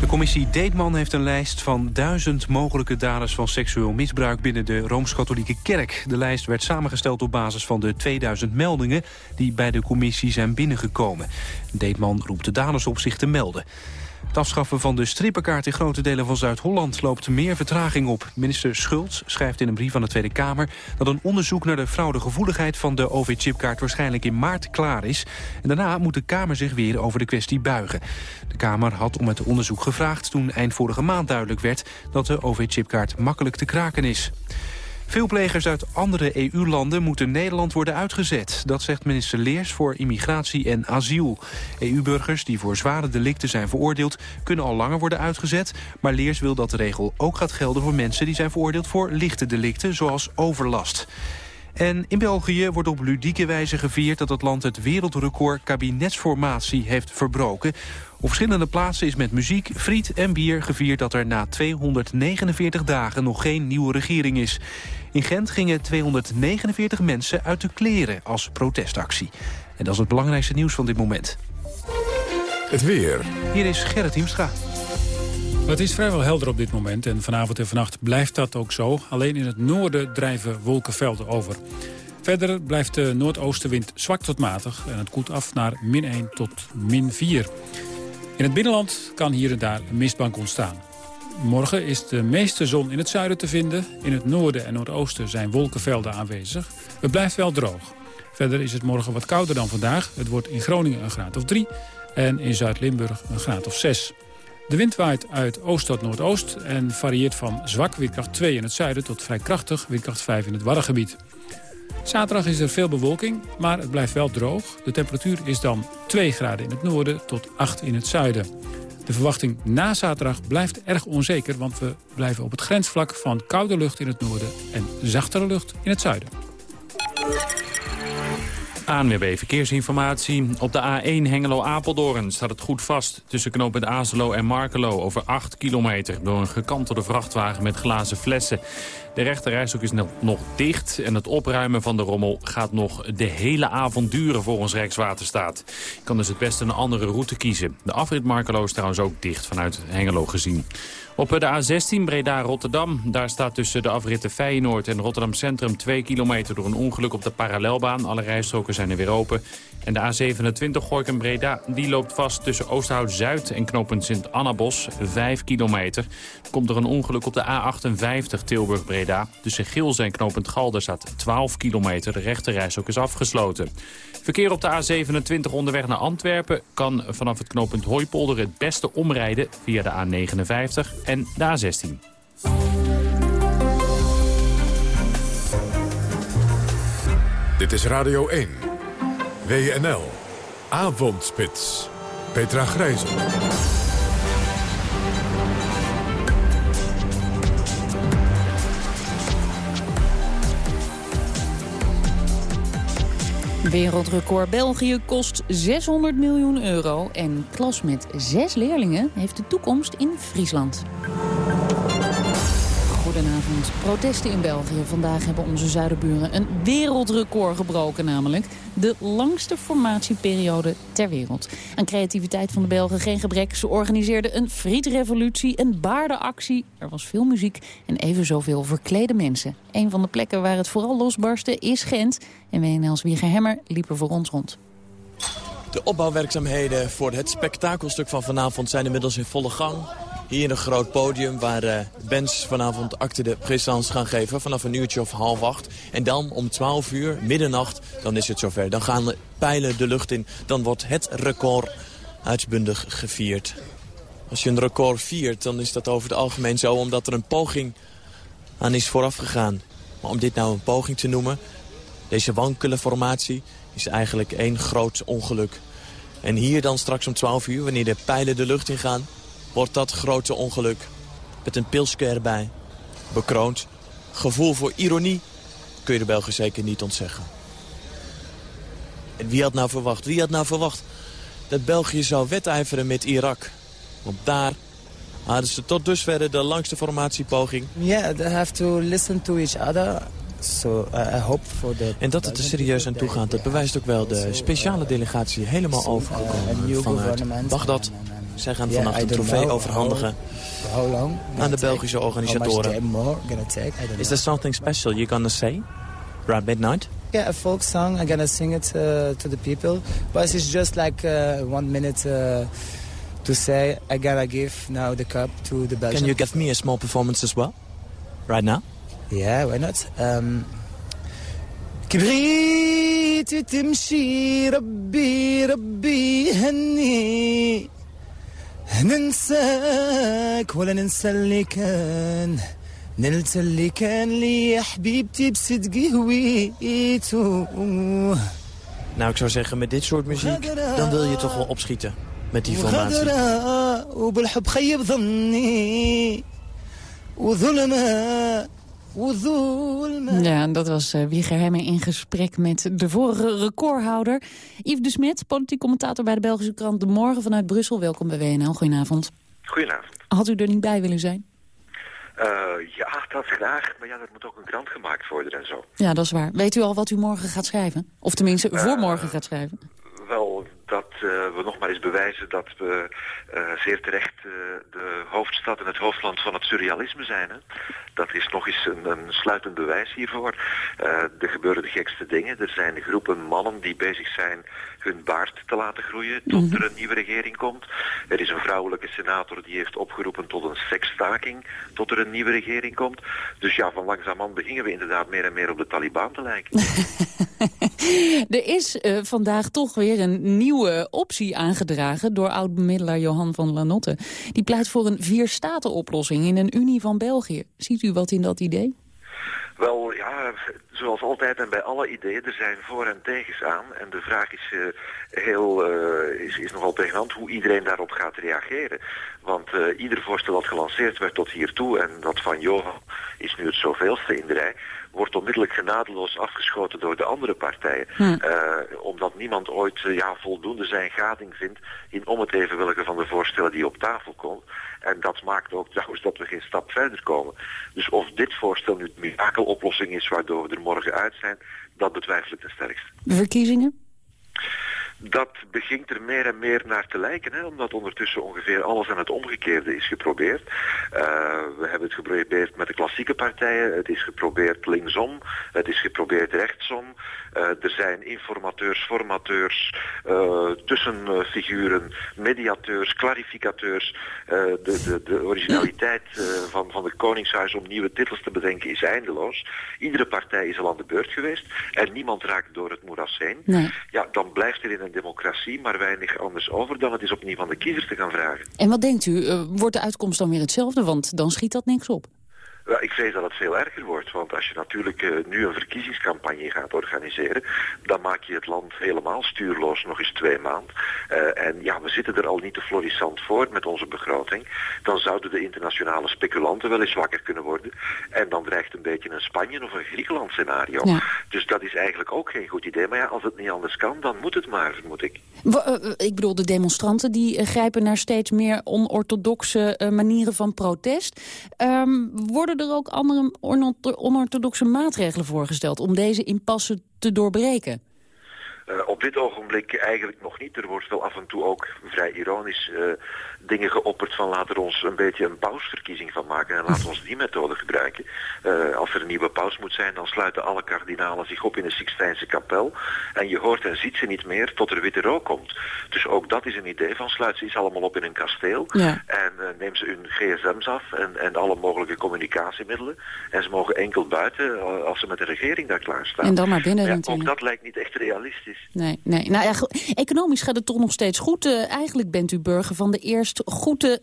De commissie Deetman heeft een lijst van duizend mogelijke daders van seksueel misbruik binnen de Rooms-Katholieke Kerk. De lijst werd samengesteld op basis van de 2000 meldingen die bij de commissie zijn binnengekomen. Deetman roept de daders op zich te melden. Het afschaffen van de strippenkaart in grote delen van Zuid-Holland loopt meer vertraging op. Minister Schultz schrijft in een brief aan de Tweede Kamer dat een onderzoek naar de fraudegevoeligheid van de OV-chipkaart waarschijnlijk in maart klaar is. En daarna moet de Kamer zich weer over de kwestie buigen. De Kamer had om het onderzoek gevraagd toen eind vorige maand duidelijk werd dat de OV-chipkaart makkelijk te kraken is. Veel plegers uit andere EU-landen moeten Nederland worden uitgezet. Dat zegt minister Leers voor Immigratie en Asiel. EU-burgers die voor zware delicten zijn veroordeeld... kunnen al langer worden uitgezet. Maar Leers wil dat de regel ook gaat gelden voor mensen... die zijn veroordeeld voor lichte delicten, zoals overlast. En in België wordt op ludieke wijze gevierd dat het land het wereldrecord kabinetsformatie heeft verbroken. Op verschillende plaatsen is met muziek, friet en bier gevierd dat er na 249 dagen nog geen nieuwe regering is. In Gent gingen 249 mensen uit de kleren als protestactie. En dat is het belangrijkste nieuws van dit moment. Het weer. Hier is Gerrit Hiemstra. Het is vrijwel helder op dit moment en vanavond en vannacht blijft dat ook zo. Alleen in het noorden drijven wolkenvelden over. Verder blijft de noordoostenwind zwak tot matig en het koelt af naar min 1 tot min 4. In het binnenland kan hier en daar een mistbank ontstaan. Morgen is de meeste zon in het zuiden te vinden. In het noorden en noordoosten zijn wolkenvelden aanwezig. Het blijft wel droog. Verder is het morgen wat kouder dan vandaag. Het wordt in Groningen een graad of 3 en in Zuid-Limburg een graad of 6. De wind waait uit oost tot noordoost en varieert van zwak windkracht 2 in het zuiden... tot vrij krachtig windkracht 5 in het Waddengebied. Zaterdag is er veel bewolking, maar het blijft wel droog. De temperatuur is dan 2 graden in het noorden tot 8 in het zuiden. De verwachting na zaterdag blijft erg onzeker... want we blijven op het grensvlak van koude lucht in het noorden... en zachtere lucht in het zuiden. ANWB Verkeersinformatie. Op de A1 Hengelo-Apeldoorn staat het goed vast... tussen knooppunt Azelo en Markelo over 8 kilometer... door een gekantelde vrachtwagen met glazen flessen. De rechterrijstok is nog dicht en het opruimen van de rommel gaat nog de hele avond duren volgens Rijkswaterstaat. Je kan dus het beste een andere route kiezen. De afrit Markelo is trouwens ook dicht vanuit Hengelo gezien. Op de A16 Breda-Rotterdam. Daar staat tussen de afritten Feyenoord en Rotterdam Centrum 2 kilometer door een ongeluk op de parallelbaan. Alle rijstroken zijn er weer open. En de A27 Gorkum-Breda die loopt vast tussen Oosthout-Zuid en knooppunt Sint-Annabos 5 kilometer. Komt er een ongeluk op de A58 Tilburg-Breda. Tussen Gils en knooppunt Galder staat 12 kilometer. De rechterrijstrook is afgesloten. Verkeer op de A27 onderweg naar Antwerpen kan vanaf het knooppunt Hooipolder het beste omrijden via de A59 en de A16. Dit is Radio 1. WNL. Avondspits. Petra Grijzen. Wereldrecord België kost 600 miljoen euro. En klas met zes leerlingen heeft de toekomst in Friesland. Protesten in België. Vandaag hebben onze zuidenburen een wereldrecord gebroken namelijk. De langste formatieperiode ter wereld. Aan creativiteit van de Belgen geen gebrek. Ze organiseerden een frietrevolutie, een baardenactie. Er was veel muziek en even zoveel verklede mensen. Een van de plekken waar het vooral losbarstte is Gent. En WNL's Wieger Hemmer liep er voor ons rond. De opbouwwerkzaamheden voor het spektakelstuk van vanavond zijn inmiddels in volle gang. Hier een groot podium waar uh, bands vanavond acte de présence gaan geven. Vanaf een uurtje of half acht. En dan om 12 uur, middernacht, dan is het zover. Dan gaan de pijlen de lucht in. Dan wordt het record uitbundig gevierd. Als je een record viert, dan is dat over het algemeen zo... omdat er een poging aan is voorafgegaan. Maar om dit nou een poging te noemen... deze wankele formatie is eigenlijk één groot ongeluk. En hier dan straks om 12 uur, wanneer de pijlen de lucht in gaan wordt dat grote ongeluk met een pilsje erbij bekroond. Gevoel voor ironie kun je de Belgen zeker niet ontzeggen. En wie had nou verwacht, wie had nou verwacht dat België zou wedijveren met Irak? Want daar hadden ze tot dusver de langste formatiepoging. Yeah, they have to listen to each other. So uh, I hope for the en dat het er serieus aan toe gaat, dat bewijst ook wel de speciale delegatie helemaal overgekomen vanuit Bagdad. Zij gaan vannacht een trofee overhandigen aan de Belgische organisatoren. Is there something special you're gonna say? Around midnight? Yeah, a folk song. I'm gonna sing it uh, to the people. But it's just like uh, one minute uh, to say I gotta give now the cup to the Belgians. Can you give me a small performance as well? Right now? Yeah, why not? Um, كبريت تمشي ربي ربي هني ننساك ولا ننسى اللي كان نلت اللي كان لي يا حبيبتي بصدقي هويتو Nou, ik zou zeggen, met dit soort muziek, dan wil je toch wel opschieten met die formatie. Ja, en dat was eh, uh, Wieger Hemmen in gesprek met de vorige recordhouder. Yves de Smet, politiek commentator bij de Belgische krant De Morgen vanuit Brussel. Welkom bij WNL. Goedenavond. Goedenavond. Had u er niet bij willen zijn? Uh, ja, dat graag. Maar ja, dat moet ook een krant gemaakt worden en zo. Ja, dat is waar. Weet u al wat u morgen gaat schrijven? Of tenminste, eh, voor morgen gaat schrijven? Wel, dat uh, we nog maar eens bewijzen dat we uh, zeer terecht uh, de hoofdstad en het hoofdland van het surrealisme zijn. Hè? Dat is nog eens een, een sluitend bewijs hiervoor. er gebeuren de gekste dingen. Er zijn groepen mannen die bezig zijn hun baard te laten groeien tot mm -hmm. er een nieuwe regering komt. Er is een vrouwelijke senator die heeft opgeroepen tot een seksstaking tot er een nieuwe regering komt. Dus ja, van langzaamaan beginnen we inderdaad meer en meer op de Taliban te lijken. er is uh, vandaag toch weer een nieuwe optie aangedragen door oud-bemiddelaar Johan van Lanotte. Die pleit voor een vier-staten-oplossing in een Unie van België. Ziet u wat in dat idee? Wel, ja, zoals altijd en bij alle ideeën, er zijn voor- en tegens aan. En de vraag is, uh, heel, uh, is, is nogal pregnant hoe iedereen daarop gaat reageren. Want uh, ieder voorstel dat gelanceerd werd tot hiertoe, en dat van Johan is nu het zoveelste in de rij, wordt onmiddellijk genadeloos afgeschoten door de andere partijen. Hm. Uh, omdat niemand ooit uh, ja, voldoende zijn gading vindt in om het even welke van de voorstellen die op tafel komt. En dat maakt ook trouwens dat we geen stap verder komen. Dus of dit voorstel nu de mirakeloplossing is waardoor we er morgen uit zijn, dat betwijfel ik ten sterkste. De verkiezingen? Dat begint er meer en meer naar te lijken, hè, omdat ondertussen ongeveer alles aan het omgekeerde is geprobeerd. Uh, we hebben het geprobeerd met de klassieke partijen, het is geprobeerd linksom, het is geprobeerd rechtsom. Uh, er zijn informateurs, formateurs, uh, tussenfiguren, mediateurs, clarificateurs. de, de, de originaliteit van, van de Koningshuis om nieuwe titels te bedenken is eindeloos. Iedere partij is al aan de beurt geweest en niemand raakt door het moeras heen. Nee. Ja, dan blijft er in een democratie maar weinig anders over dan het is opnieuw van de kiezers te gaan vragen. En wat denkt u, uh, wordt de uitkomst dan weer hetzelfde? Want dan schiet dat niks op. Ik vrees dat het veel erger wordt, want als je natuurlijk uh, nu een verkiezingscampagne gaat organiseren, dan maak je het land helemaal stuurloos nog eens twee maanden. Uh, en ja, we zitten er al niet te florissant voor met onze begroting. Dan zouden de internationale speculanten wel eens wakker kunnen worden. En dan dreigt een beetje een Spanje of een Griekenland scenario. Ja. Dus dat is eigenlijk ook geen goed idee. Maar ja, als het niet anders kan, dan moet het maar, vermoed ik. W uh, ik bedoel, de demonstranten die grijpen naar steeds meer onorthodoxe manieren van protest. Um, worden er ook andere onorthodoxe maatregelen voorgesteld om deze impasse te doorbreken? Uh, op dit ogenblik eigenlijk nog niet. Er wordt wel af en toe ook vrij ironisch uh, dingen geopperd van laten we ons een beetje een pausverkiezing van maken en laten we ons die methode gebruiken. Uh, als er een nieuwe paus moet zijn, dan sluiten alle kardinalen zich op in de Sixtijnse kapel en je hoort en ziet ze niet meer tot er witte rook komt. Dus ook dat is een idee van sluit ze iets allemaal op in een kasteel ja. en neem ze hun gsm's af en, en alle mogelijke communicatiemiddelen en ze mogen enkel buiten als ze met de regering daar klaar staan. En dan maar binnen ja, natuurlijk. Ook dat lijkt niet echt realistisch. Nee, nee. Nou ja, economisch gaat het toch nog steeds goed. Uh, eigenlijk bent u burger van de eerst goede,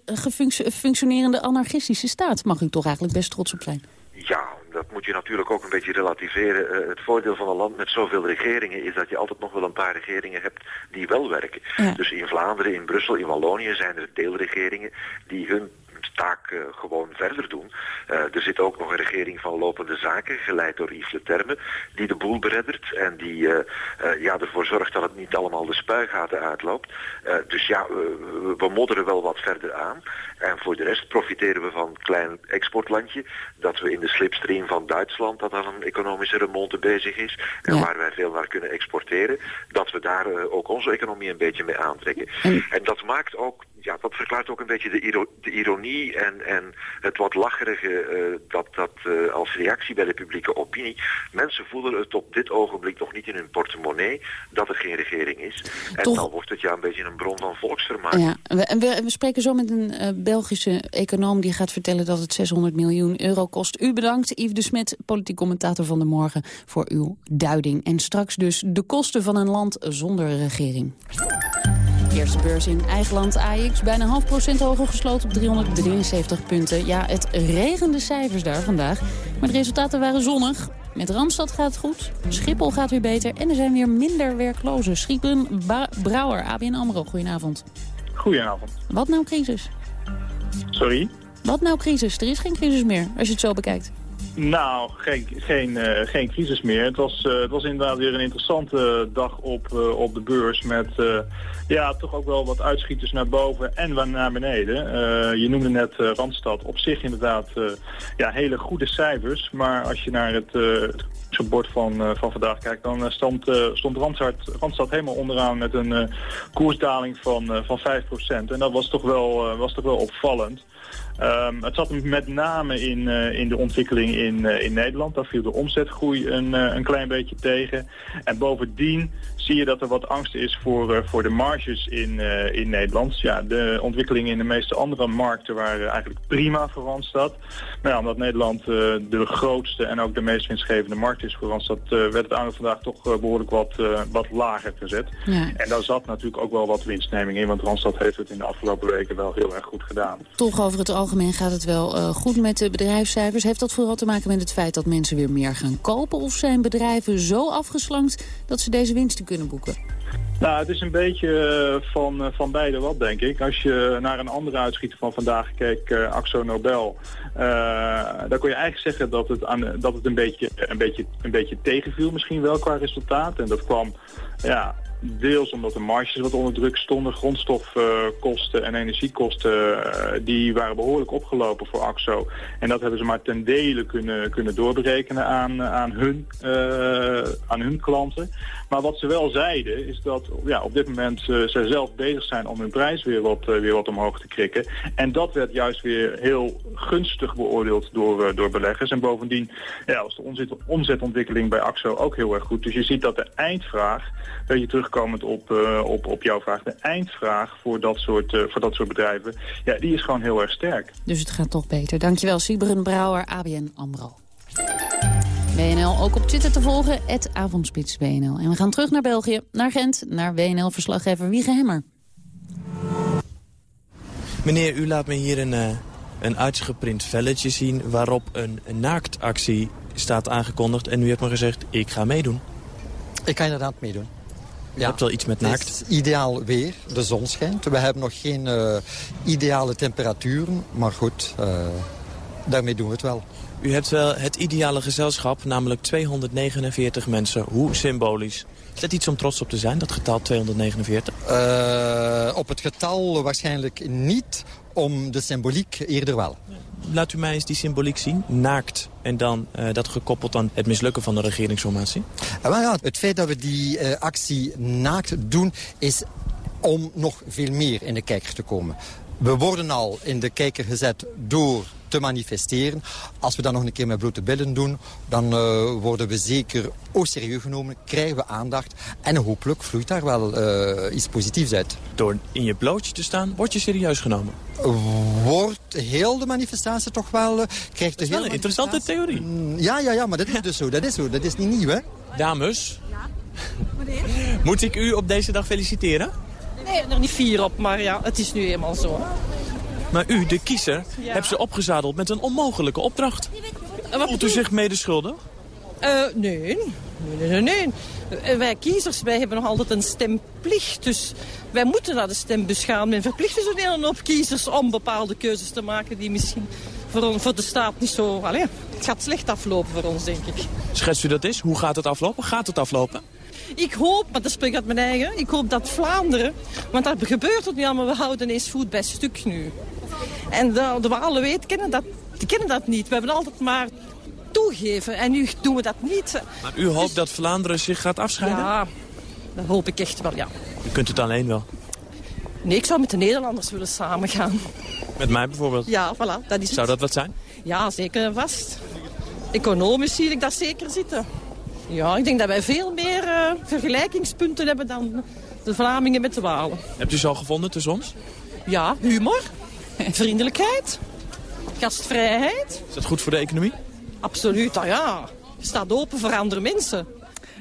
functionerende anarchistische staat. Mag u toch eigenlijk best trots op zijn? Ja, dat moet moet je natuurlijk ook een beetje relativeren. Eh, het voordeel van een land met zoveel regeringen is dat je altijd nog wel een paar regeringen hebt die wel werken. Dus in Vlaanderen, in Brussel, in Wallonië zijn er deelregeringen die hun taak uh, gewoon verder doen. Uh, er zit ook nog een regering van lopende zaken, geleid door Yves Le Terme, die de boel bereddert en die uh, ja, ervoor zorgt dat het niet allemaal de spuigaten uitloopt. dus ja, we modderen wel wat verder aan. En voor de rest profiteren we van een klein exportlandje, dat we in de slipstream van Duitsland, dat aan een economische remonte bezig is, en waar wij veel naar kunnen exporteren, dat we daar ook onze economie een beetje mee aantrekken. En, en dat maakt ook ja, dat verklaart ook een beetje de, iro de ironie en, en het wat lacherige uh, dat, dat uh, als reactie bij de publieke opinie. Mensen voelen het op dit ogenblik nog niet in hun portemonnee dat er geen regering is. En Toch... dan wordt het ja een beetje een bron van volksvermaak. Ja, en we, we spreken zo met een uh, Belgische econoom die gaat vertellen dat het 600 miljoen euro kost. U bedankt, Yves de Smet, politiek commentator van de Morgen, voor uw duiding. En straks dus de kosten van een land zonder regering. Eerste beurs in eigen land AX, bijna half procent hoger gesloten op 373 punten. Ja, het regende cijfers daar vandaag, maar de resultaten waren zonnig. Met Randstad gaat het goed, Schiphol gaat weer beter en er zijn weer minder werklozen. Schiepen Brouwer, ABN AMRO, goedenavond. Goedenavond. Wat nou crisis? Sorry? Wat nou crisis? Er is geen crisis meer, als je het zo bekijkt. Nou, geen, geen, uh, geen crisis meer. Het was, uh, het was inderdaad weer een interessante dag op, uh, op de beurs met ja, toch ook wel wat uitschieters naar boven en naar beneden. je noemde net Randstad. Op zich inderdaad ja, hele goede cijfers. Maar als je naar het, het bord van, van vandaag kijkt, dan stond, stond Randstad, Randstad helemaal onderaan met een koersdaling van, van 5%. En dat was toch wel, was toch wel opvallend. Um, het zat met name in, uh, in de ontwikkeling in, uh, in Nederland. Daar viel de omzetgroei een, uh, een klein beetje tegen. En bovendien zie je dat er wat angst is voor, voor de marges in, in Nederland. Ja, de ontwikkelingen in de meeste andere markten waren eigenlijk prima voor Randstad. Maar ja, omdat Nederland de grootste en ook de meest winstgevende markt is voor Randstad... werd het aandeel vandaag toch behoorlijk wat, wat lager gezet. Ja. En daar zat natuurlijk ook wel wat winstneming in. Want Randstad heeft het in de afgelopen weken wel heel erg goed gedaan. Toch over het algemeen gaat het wel goed met de bedrijfscijfers. Heeft dat vooral te maken met het feit dat mensen weer meer gaan kopen? Of zijn bedrijven zo afgeslankt dat ze deze winsten kunnen boeken? Nou, het is een beetje eh, van, uh, van beide wat, denk ik. Als je naar een andere uitschieter van vandaag keek, uh, Axo Nobel... dan kon je eigenlijk zeggen dat het, aan, dat het een, beetje, een, beetje, een beetje tegenviel misschien wel qua resultaat. En dat kwam ja, Deels omdat de marges wat onder druk stonden. Grondstofkosten en energiekosten uh, die waren behoorlijk opgelopen voor AXO. En dat hebben ze maar ten dele kunnen, kunnen doorberekenen aan, aan, hun, uh, aan hun klanten. Maar wat ze wel zeiden is dat ja, op dit moment uh, zij zelf bezig zijn om hun prijs weer wat, weer wat omhoog te krikken. En dat werd juist weer heel gunstig beoordeeld door, door beleggers. En bovendien ja, was de omzet, omzetontwikkeling bij AXO ook heel erg goed. Dus je ziet dat de eindvraag, dat je terug terugkomend op, uh, op, op jouw vraag, de eindvraag voor dat, soort, uh, voor dat soort bedrijven, ja, die is gewoon heel erg sterk. Dus het gaat toch beter. Dankjewel, Sieberen Brouwer, ABN AMRO. WNL ook op Twitter te volgen, het Avondspits WNL. En we gaan terug naar België, naar Gent, naar WNL-verslaggever Wiege Hemmer. Meneer, u laat me hier een, uh, een uitgeprint velletje zien... waarop een, een naaktactie staat aangekondigd. En u hebt me gezegd, ik ga meedoen. Ik ga inderdaad meedoen. Je hebt wel iets met naakt. Het is ideaal weer, de zon schijnt. We hebben nog geen uh, ideale temperaturen, maar goed, uh, daarmee doen we het wel. U hebt wel het ideale gezelschap, namelijk 249 mensen. Hoe symbolisch. Is dat iets om trots op te zijn, dat getal 249? Uh, op het getal waarschijnlijk niet, om de symboliek eerder wel. Laat u mij eens die symboliek zien. Naakt en dan uh, dat gekoppeld aan het mislukken van de regeringsformatie. Uh, ja, het feit dat we die actie naakt doen is om nog veel meer in de kijker te komen. We worden al in de kijker gezet door te manifesteren. Als we dat nog een keer met blote billen doen, dan uh, worden we zeker au serieus genomen, krijgen we aandacht en hopelijk vloeit daar wel uh, iets positiefs uit. Door in je blootje te staan, word je serieus genomen? Wordt heel de manifestatie toch wel... Uh, krijgt dat is wel een interessante theorie. Mm, ja, ja, ja, maar dat is dus zo. Dat is zo. Dat is niet nieuw, hè? Dames. Ja? Moet ik u op deze dag feliciteren? Nee, er niet vier op, maar ja, het is nu eenmaal zo. Maar u, de kiezer, ja. hebt ze opgezadeld met een onmogelijke opdracht. Voelt u zich mede schuldig? Uh, nee. nee, nee, nee. Uh, wij kiezers, wij hebben nog altijd een stemplicht. Dus wij moeten naar de stembus gaan. Men verplicht is een hele hoop kiezers om bepaalde keuzes te maken... die misschien voor, voor de staat niet zo... Allez, het gaat slecht aflopen voor ons, denk ik. Schets u dat eens? Hoe gaat het aflopen? Gaat het aflopen? Ik hoop, maar dat spreek ik uit mijn eigen, ik hoop dat Vlaanderen... want dat gebeurt het niet allemaal, we houden eens voet bij stuk nu. En de, de Walen kennen dat, die kennen dat niet. We hebben altijd maar toegeven en nu doen we dat niet. Maar u hoopt dat Vlaanderen zich gaat afscheiden? Ja, dat hoop ik echt wel, ja. U kunt het alleen wel? Nee, ik zou met de Nederlanders willen samengaan. Met mij bijvoorbeeld? Ja, voilà, dat is Zou dat wat zijn? Ja, zeker en vast. Economisch zie ik dat zeker zitten. Ja, ik denk dat wij veel meer uh, vergelijkingspunten hebben dan de Vlamingen met de Walen. Hebt u ze al gevonden tussen ons? Ja, humor, vriendelijkheid, gastvrijheid. Is dat goed voor de economie? Absoluut, ah ja. Je staat open voor andere mensen.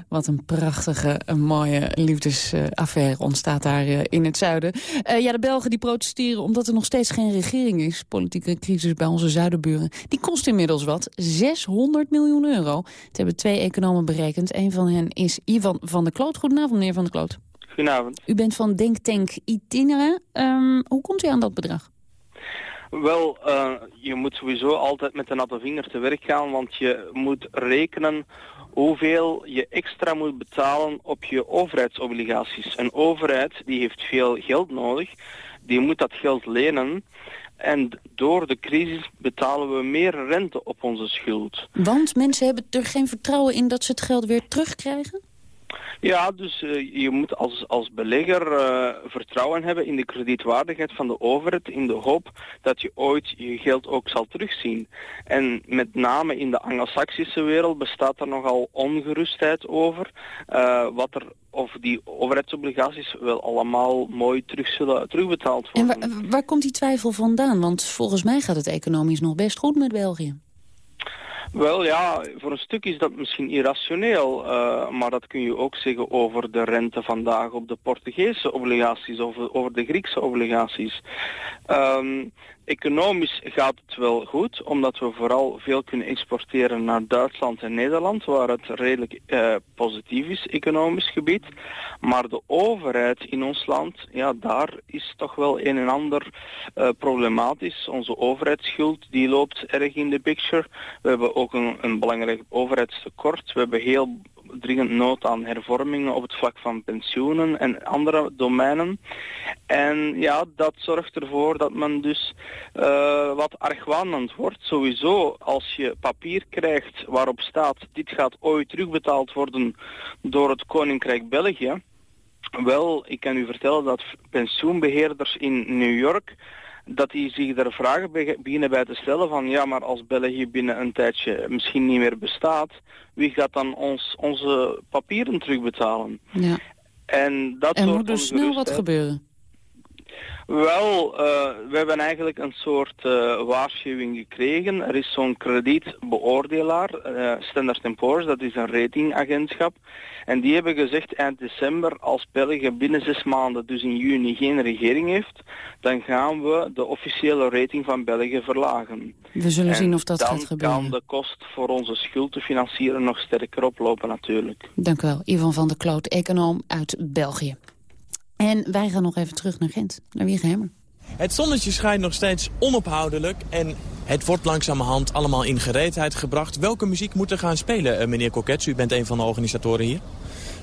Wat een prachtige, een mooie liefdesaffaire ontstaat daar eh, in het zuiden. Uh, ja, de Belgen die protesteren omdat er nog steeds geen regering is. Politieke crisis bij onze zuidenburen. Die kost inmiddels wat, 600 miljoen euro. Het hebben twee economen berekend. Een van hen is Ivan van der Kloot. Goedenavond, meneer van der Kloot. Goedenavond. U bent van Denktank Itinera. Um, hoe komt u aan dat bedrag? Wel, uh, je moet sowieso altijd met de natte vinger te werk gaan, want je moet rekenen hoeveel je extra moet betalen op je overheidsobligaties. Een overheid die heeft veel geld nodig, die moet dat geld lenen. En door de crisis betalen we meer rente op onze schuld. Want mensen hebben er geen vertrouwen in dat ze het geld weer terugkrijgen? Ja, dus uh, je moet als, als belegger uh, vertrouwen hebben in de kredietwaardigheid van de overheid in de hoop dat je ooit je geld ook zal terugzien. En met name in de anglo-saxische wereld bestaat er nogal ongerustheid over uh, wat er of die overheidsobligaties wel allemaal mooi terug zullen terugbetaald worden. En waar, waar komt die twijfel vandaan? Want volgens mij gaat het economisch nog best goed met België. Wel ja, voor een stuk is dat misschien irrationeel, uh, maar dat kun je ook zeggen over de rente vandaag op de Portugese obligaties of over de Griekse obligaties. Um, economisch gaat het wel goed, omdat we vooral veel kunnen exporteren naar Duitsland en Nederland, waar het redelijk uh, positief is, economisch gebied. Maar de overheid in ons land, ja, daar is toch wel een en ander uh, problematisch. Onze overheidsschuld, die loopt erg in de picture. We hebben ook een, een belangrijk overheidstekort. We hebben heel dringend nood aan hervormingen op het vlak van pensioenen en andere domeinen. En ja, dat zorgt ervoor dat men dus uh, wat argwanend wordt. Sowieso, als je papier krijgt waarop staat, dit gaat ooit terugbetaald worden door het Koninkrijk België. Wel, ik kan u vertellen dat pensioenbeheerders in New York dat die zich er vragen beginnen bij te stellen van ja, maar als België binnen een tijdje misschien niet meer bestaat, wie gaat dan ons, onze papieren terugbetalen? Ja. En, dat en moet er snel wat gebeuren? Wel, uh, we hebben eigenlijk een soort uh, waarschuwing gekregen. Er is zo'n kredietbeoordelaar, uh, Standard Poor's, dat is een ratingagentschap. En die hebben gezegd eind december, als België binnen zes maanden, dus in juni, geen regering heeft, dan gaan we de officiële rating van België verlagen. We zullen zien of dat gaat gebeuren. dan kan de kost voor onze schuld te financieren nog sterker oplopen natuurlijk. Dank u wel, Ivan van der Kloot, econoom uit België. En wij gaan nog even terug naar Gent, naar Wiegehemmer. Het zonnetje schijnt nog steeds onophoudelijk en het wordt langzamerhand allemaal in gereedheid gebracht. Welke muziek moet er gaan spelen, eh, meneer Kokets? U bent een van de organisatoren hier.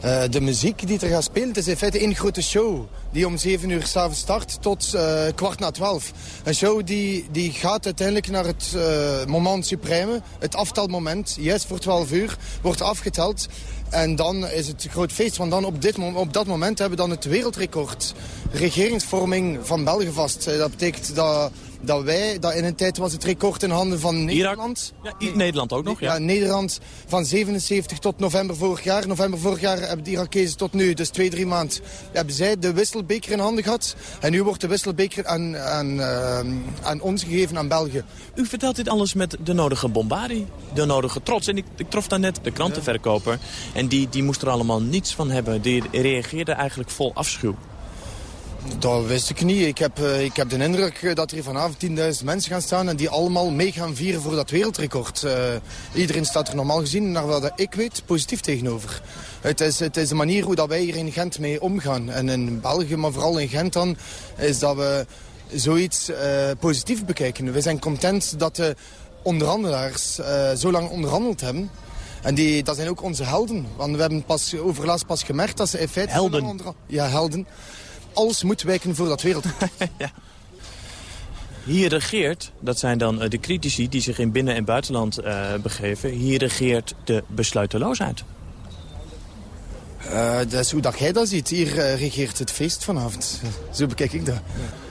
Uh, de muziek die er gaat spelen, het is in feite één grote show. Die om 7 uur s'avonds start tot uh, kwart na 12. Een show die, die gaat uiteindelijk naar het uh, moment supreme. Het aftelmoment. Juist voor 12 uur wordt afgeteld. En dan is het groot feest, want dan op, dit, op dat moment hebben we dan het wereldrecord regeringsvorming van België vast. Dat betekent dat dat wij, dat in een tijd was het record in handen van Nederland. Ja, Nederland ook nog, ja. ja. Nederland van 77 tot november vorig jaar. November vorig jaar hebben de Irakezen tot nu, dus twee, drie maanden, hebben zij de wisselbeker in handen gehad. En nu wordt de wisselbeker aan, aan, uh, aan ons gegeven, aan België. U vertelt dit alles met de nodige bombardie, de nodige trots. En ik, ik trof daarnet de krantenverkoper en die, die moest er allemaal niets van hebben. Die reageerde eigenlijk vol afschuw. Dat wist ik niet. Ik heb, uh, ik heb de indruk dat er vanavond 10.000 mensen gaan staan... en die allemaal mee gaan vieren voor dat wereldrecord. Uh, iedereen staat er normaal gezien, naar wat ik weet, positief tegenover. Het is, het is de manier hoe dat wij hier in Gent mee omgaan. En in België, maar vooral in Gent dan, is dat we zoiets uh, positief bekijken. We zijn content dat de onderhandelaars zo lang onderhandeld hebben... En die, dat zijn ook onze helden. Want we hebben pas, overlaatst pas gemerkt dat ze in feite... Helden? Ja, helden alles moet wijken voor dat wereld. ja. Hier regeert, dat zijn dan de critici die zich in binnen- en buitenland uh, begeven... hier regeert de besluiteloosheid. Uh, dat is hoe dat jij dat ziet. Hier uh, regeert het feest vanavond. Zo bekijk ik dat.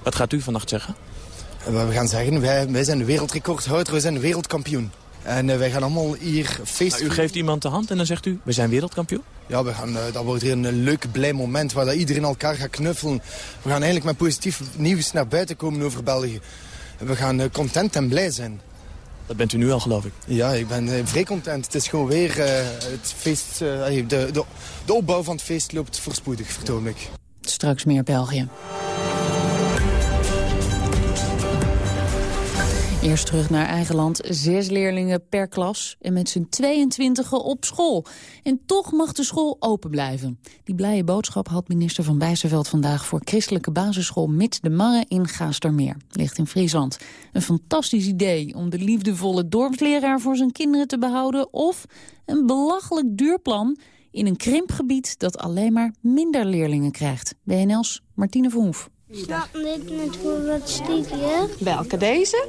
Wat gaat u vannacht zeggen? we gaan zeggen, wij, wij zijn de wereldrecordhouder, wij zijn de wereldkampioen. En wij gaan allemaal hier feest... Nou, u geeft iemand de hand en dan zegt u, we zijn wereldkampioen? Ja, we gaan, uh, dat wordt hier een leuk, blij moment waar dat iedereen elkaar gaat knuffelen. We gaan eigenlijk met positief nieuws naar buiten komen over België. We gaan uh, content en blij zijn. Dat bent u nu al, geloof ik? Ja, ik ben vrij content. Het is gewoon weer het feest... de, de, de opbouw van het feest loopt voorspoedig, vertoon ik. Straks meer België. Eerst terug naar eigen land. Zes leerlingen per klas en met z'n 22 op school. En toch mag de school open blijven. Die blije boodschap had minister Van Bijsterveld vandaag... voor christelijke basisschool Mit de Marre in Gaastermeer. Ligt in Friesland. Een fantastisch idee om de liefdevolle dorpsleraar voor zijn kinderen te behouden... of een belachelijk duur plan in een krimpgebied dat alleen maar minder leerlingen krijgt. BNL's Martine Verhoef. Snap dit met voor wat stukje? Welke deze?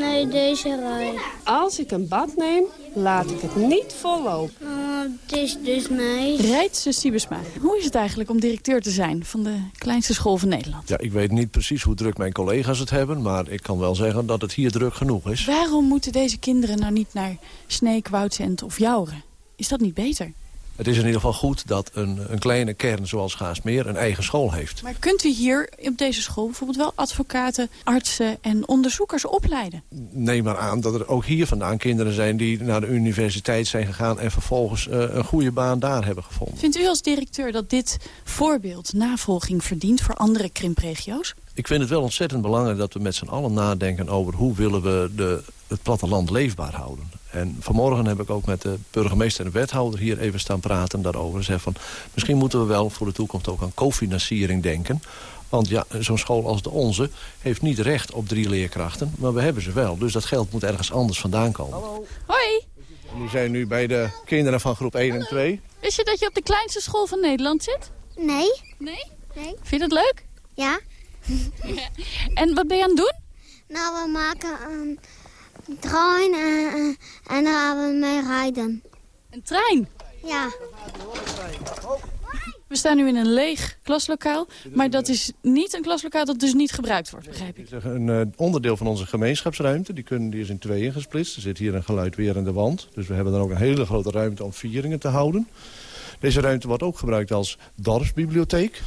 Nee, deze rij. Als ik een bad neem, laat ik het niet vollopen. Oh, het is dus mij. Rijtse Siebesma, hoe is het eigenlijk om directeur te zijn van de kleinste school van Nederland? Ja, ik weet niet precies hoe druk mijn collega's het hebben, maar ik kan wel zeggen dat het hier druk genoeg is. Waarom moeten deze kinderen nou niet naar Sneek, Woudsend of Jouren? Is dat niet beter? Het is in ieder geval goed dat een, een kleine kern zoals Gaasmeer een eigen school heeft. Maar kunt u hier op deze school bijvoorbeeld wel advocaten, artsen en onderzoekers opleiden? Neem maar aan dat er ook hier vandaan kinderen zijn die naar de universiteit zijn gegaan... en vervolgens uh, een goede baan daar hebben gevonden. Vindt u als directeur dat dit voorbeeld navolging verdient voor andere krimpregio's? Ik vind het wel ontzettend belangrijk dat we met z'n allen nadenken over hoe willen we de, het platteland leefbaar houden. En vanmorgen heb ik ook met de burgemeester en de wethouder hier even staan praten daarover. Zeg van, misschien moeten we wel voor de toekomst ook aan cofinanciering denken. Want ja, zo'n school als de onze heeft niet recht op drie leerkrachten. Maar we hebben ze wel. Dus dat geld moet ergens anders vandaan komen. Hallo. Hoi. En die zijn nu bij de kinderen van groep 1 en 2. Wist je dat je op de kleinste school van Nederland zit? Nee. Nee? Nee. Vind je dat leuk? Ja. en wat ben je aan het doen? Nou, we maken een trein en, en daar gaan we mee rijden. Een trein? Ja. We staan nu in een leeg klaslokaal, maar dat is niet een klaslokaal dat dus niet gebruikt wordt, begrijp ik. Een uh, onderdeel van onze gemeenschapsruimte, die, kunnen, die is in tweeën gesplitst. Er zit hier een geluidwerende wand, dus we hebben dan ook een hele grote ruimte om vieringen te houden. Deze ruimte wordt ook gebruikt als dorpsbibliotheek.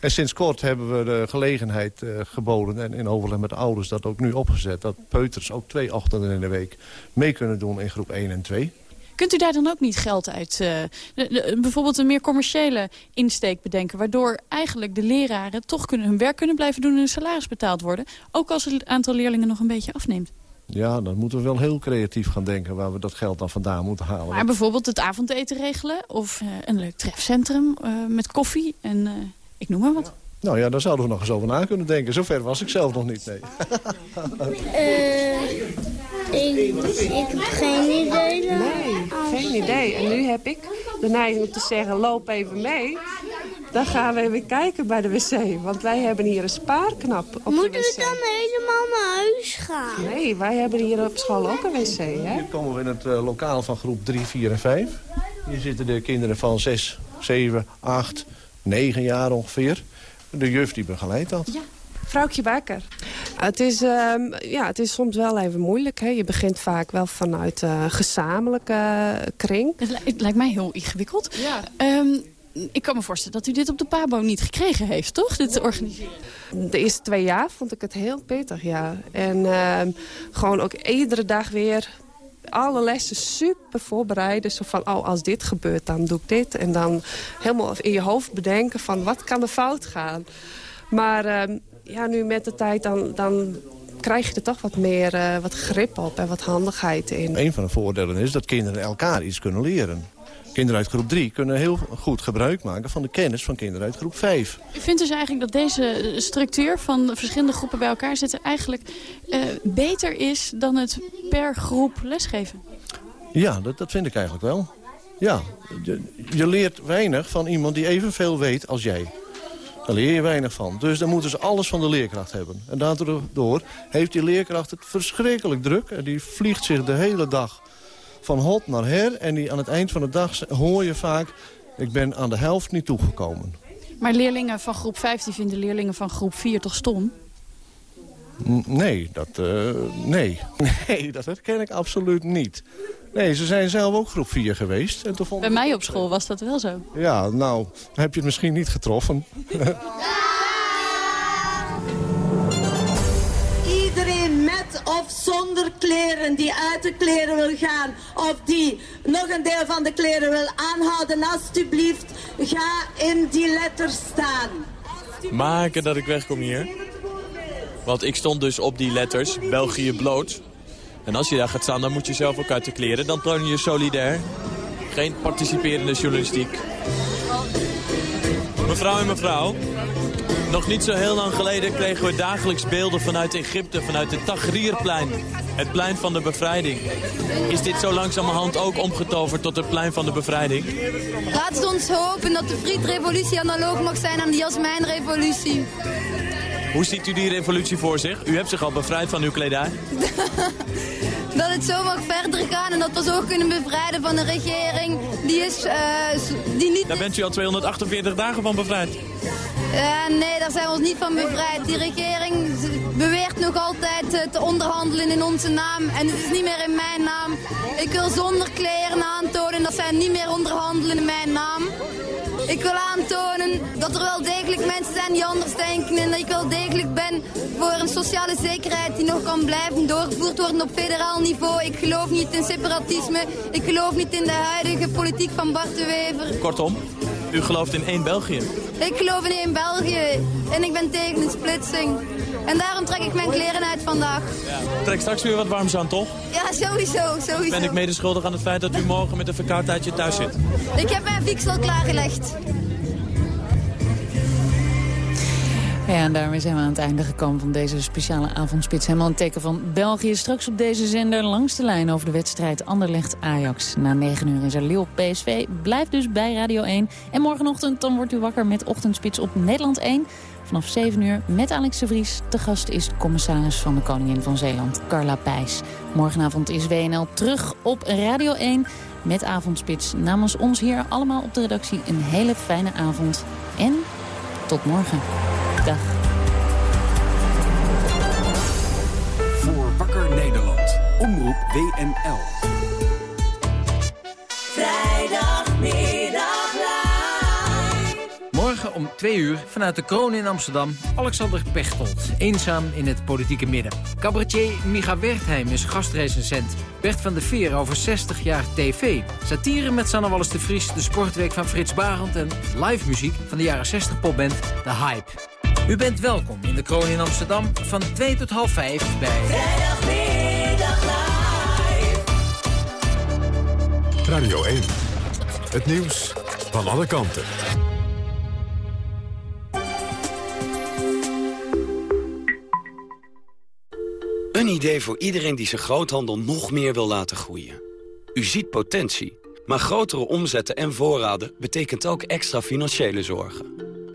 En sinds kort hebben we de gelegenheid uh, geboden en in overleg met de ouders dat ook nu opgezet... dat peuters ook twee ochtenden in de week mee kunnen doen in groep 1 en 2. Kunt u daar dan ook niet geld uit, uh, bijvoorbeeld een meer commerciële insteek bedenken... waardoor eigenlijk de leraren toch kunnen, hun werk kunnen blijven doen en hun salaris betaald worden... ook als het aantal leerlingen nog een beetje afneemt? Ja, dan moeten we wel heel creatief gaan denken waar we dat geld dan vandaan moeten halen. Maar bijvoorbeeld het avondeten regelen of uh, een leuk trefcentrum uh, met koffie en ik noem maar wat. Nou ja, daar zouden we nog eens over na kunnen denken. Zover was ik zelf nog niet, nee. ik, ik heb geen idee. Nee, geen idee. En nu heb ik de neiging om te zeggen, loop even mee. Dan gaan we even kijken bij de wc. Want wij hebben hier een spaarknap op Moeten de wc. we dan helemaal naar huis gaan? Nee, wij hebben hier op school ook een wc. Hè? Hier komen we in het uh, lokaal van groep 3, 4 en 5. Hier zitten de kinderen van 6, 7, 8, 9 jaar ongeveer. De juf die begeleidt dat. Ja. Vrouwtje Bakker. Het is, uh, ja, het is soms wel even moeilijk. Hè? Je begint vaak wel vanuit uh, gezamenlijke kring. Het, li het, lijkt mij heel ingewikkeld. Ja. Um, ik kan me voorstellen dat u dit op de PABO niet gekregen heeft, toch? Dit te organiseren. De eerste twee jaar vond ik het heel pittig, ja. En uh, gewoon ook iedere dag weer alle lessen super voorbereiden. Zo van, oh, als dit gebeurt, dan doe ik dit. En dan helemaal in je hoofd bedenken van, wat kan er fout gaan? Maar ehm, ja, nu met de tijd dan, dan krijg je er toch wat meer uh, wat grip op en wat handigheid in. Een van de voordelen is dat kinderen elkaar iets kunnen leren. Kinderen uit groep 3 kunnen heel goed gebruik maken van de kennis van kinderen uit groep 5. U vindt dus eigenlijk dat deze structuur van verschillende groepen bij elkaar zitten eigenlijk uh, beter is dan het per groep lesgeven? Ja, dat, dat vind ik eigenlijk wel. Ja, je, je leert weinig van iemand die evenveel weet als jij. Daar leer je weinig van. Dus dan moeten ze alles van de leerkracht hebben. En daardoor heeft die leerkracht het verschrikkelijk druk. En die vliegt zich de hele dag van hot naar her. En die aan het eind van de dag hoor je vaak... ik ben aan de helft niet toegekomen. Maar leerlingen van groep 5 die vinden leerlingen van groep 4 toch stom? Nee, dat, uh, nee. nee, dat herken ik absoluut niet. Nee, ze zijn zelf ook groep 4 geweest. En toen Bij mij op school was dat wel zo. Ja, nou, heb je het misschien niet getroffen. zonder kleren die uit de kleren wil gaan... of die nog een deel van de kleren wil aanhouden, alstublieft, ga in die letters staan. Maken dat ik wegkom hier. Want ik stond dus op die letters, België bloot. En als je daar gaat staan, dan moet je zelf ook uit de kleren. Dan toon je solidair. Geen participerende journalistiek. Mevrouw en mevrouw, nog niet zo heel lang geleden kregen we dagelijks beelden vanuit Egypte, vanuit het Tahrirplein. Het plein van de bevrijding. Is dit zo langzamerhand ook omgetoverd tot het plein van de bevrijding? Laat ons hopen dat de Friet-revolutie analoog mag zijn aan de Jasmijn-revolutie. Hoe ziet u die revolutie voor zich? U hebt zich al bevrijd van uw kledij. dat het zo mag verder gaan en dat we zo kunnen bevrijden van een regering die is... Uh, die niet... Daar bent u al 248 dagen van bevrijd. Uh, nee, daar zijn we ons niet van bevrijd. Die regering beweert nog altijd uh, te onderhandelen in onze naam. En het is niet meer in mijn naam. Ik wil zonder kleren aantonen dat zij niet meer onderhandelen in mijn naam. Ik wil aantonen dat er wel degelijk mensen zijn die anders denken. En dat ik wel degelijk ben voor een sociale zekerheid die nog kan blijven doorgevoerd worden op federaal niveau. Ik geloof niet in separatisme. Ik geloof niet in de huidige politiek van Bart de Wever. Kortom, u gelooft in één België? Ik geloof in één België. En ik ben tegen een splitsing. En daarom trek ik mijn kleren uit vandaag. Ja. Trek straks weer wat warms aan, toch? Ja, sowieso, sowieso. Ben ik mede schuldig aan het feit dat u morgen met een verkoudheidje thuis zit? Ik heb mijn fiets al klaargelegd. Ja, en daarmee zijn we aan het einde gekomen van deze speciale avondspits. Helemaal een teken van België. Straks op deze zender langs de lijn over de wedstrijd Anderlecht-Ajax. Na 9 uur is er Lille PSV. Blijf dus bij Radio 1. En morgenochtend dan wordt u wakker met Ochtendspits op Nederland 1. Vanaf 7 uur met Alex de Vries. De gast is commissaris van de Koningin van Zeeland, Carla Pijs. Morgenavond is WNL terug op Radio 1 met Avondspits. Namens ons hier allemaal op de redactie een hele fijne avond. En tot morgen. Dag. Voor Wakker Nederland. Omroep WNL. Vrijdagmiddag live. Morgen om twee uur vanuit de kroon in Amsterdam... Alexander Pechtold, eenzaam in het politieke midden. Cabaretier Micha Wertheim is gastrecensent. Bert van de Veer over 60 jaar tv. Satire met Sanne Wallis de Vries, de sportweek van Frits Barend... en live muziek van de jaren 60 popband The Hype. U bent welkom in de Kroon in Amsterdam van 2 tot half 5 bij... Radio 1. Het nieuws van alle kanten. Een idee voor iedereen die zijn groothandel nog meer wil laten groeien. U ziet potentie, maar grotere omzetten en voorraden betekent ook extra financiële zorgen.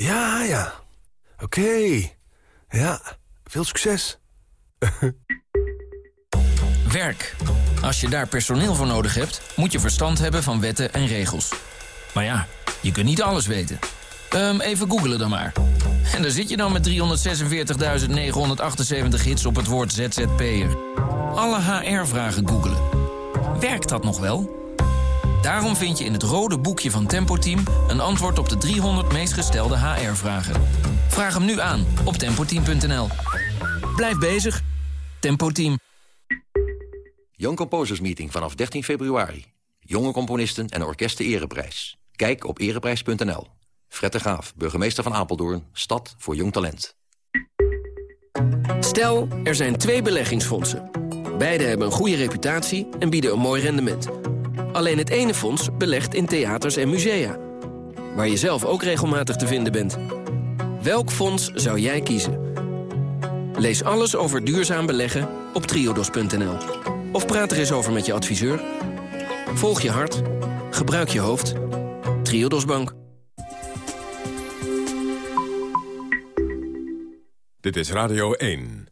Ja, ja. Oké. Ja, veel succes. Werk. Als je daar personeel voor nodig hebt, moet je verstand hebben van wetten en regels. Maar ja, je kunt niet alles weten. Ehm, even googelen dan maar. En daar zit je dan met 346.978 hits op het woord ZZP'er. Alle HR-vragen googelen. Werkt dat nog wel? Daarom vind je in het rode boekje van Tempo Team... een antwoord op de 300 meest gestelde HR-vragen. Vraag hem nu aan op tempoteam.nl. Blijf bezig. Tempo Team. Young Composers Meeting vanaf 13 februari. Jonge componisten en orkesten ereprijs. Kijk op ereprijs.nl. Fred de Graaf, burgemeester van Apeldoorn, stad voor jong talent. Stel, er zijn twee beleggingsfondsen. Beide hebben een goede reputatie en bieden een mooi rendement. Alleen het ene fonds belegt in theaters en musea. Waar je zelf ook regelmatig te vinden bent. Welk fonds zou jij kiezen? Lees alles over duurzaam beleggen op triodos.nl. Of praat er eens over met je adviseur. Volg je hart. Gebruik je hoofd. Triodos Bank. Dit is Radio 1.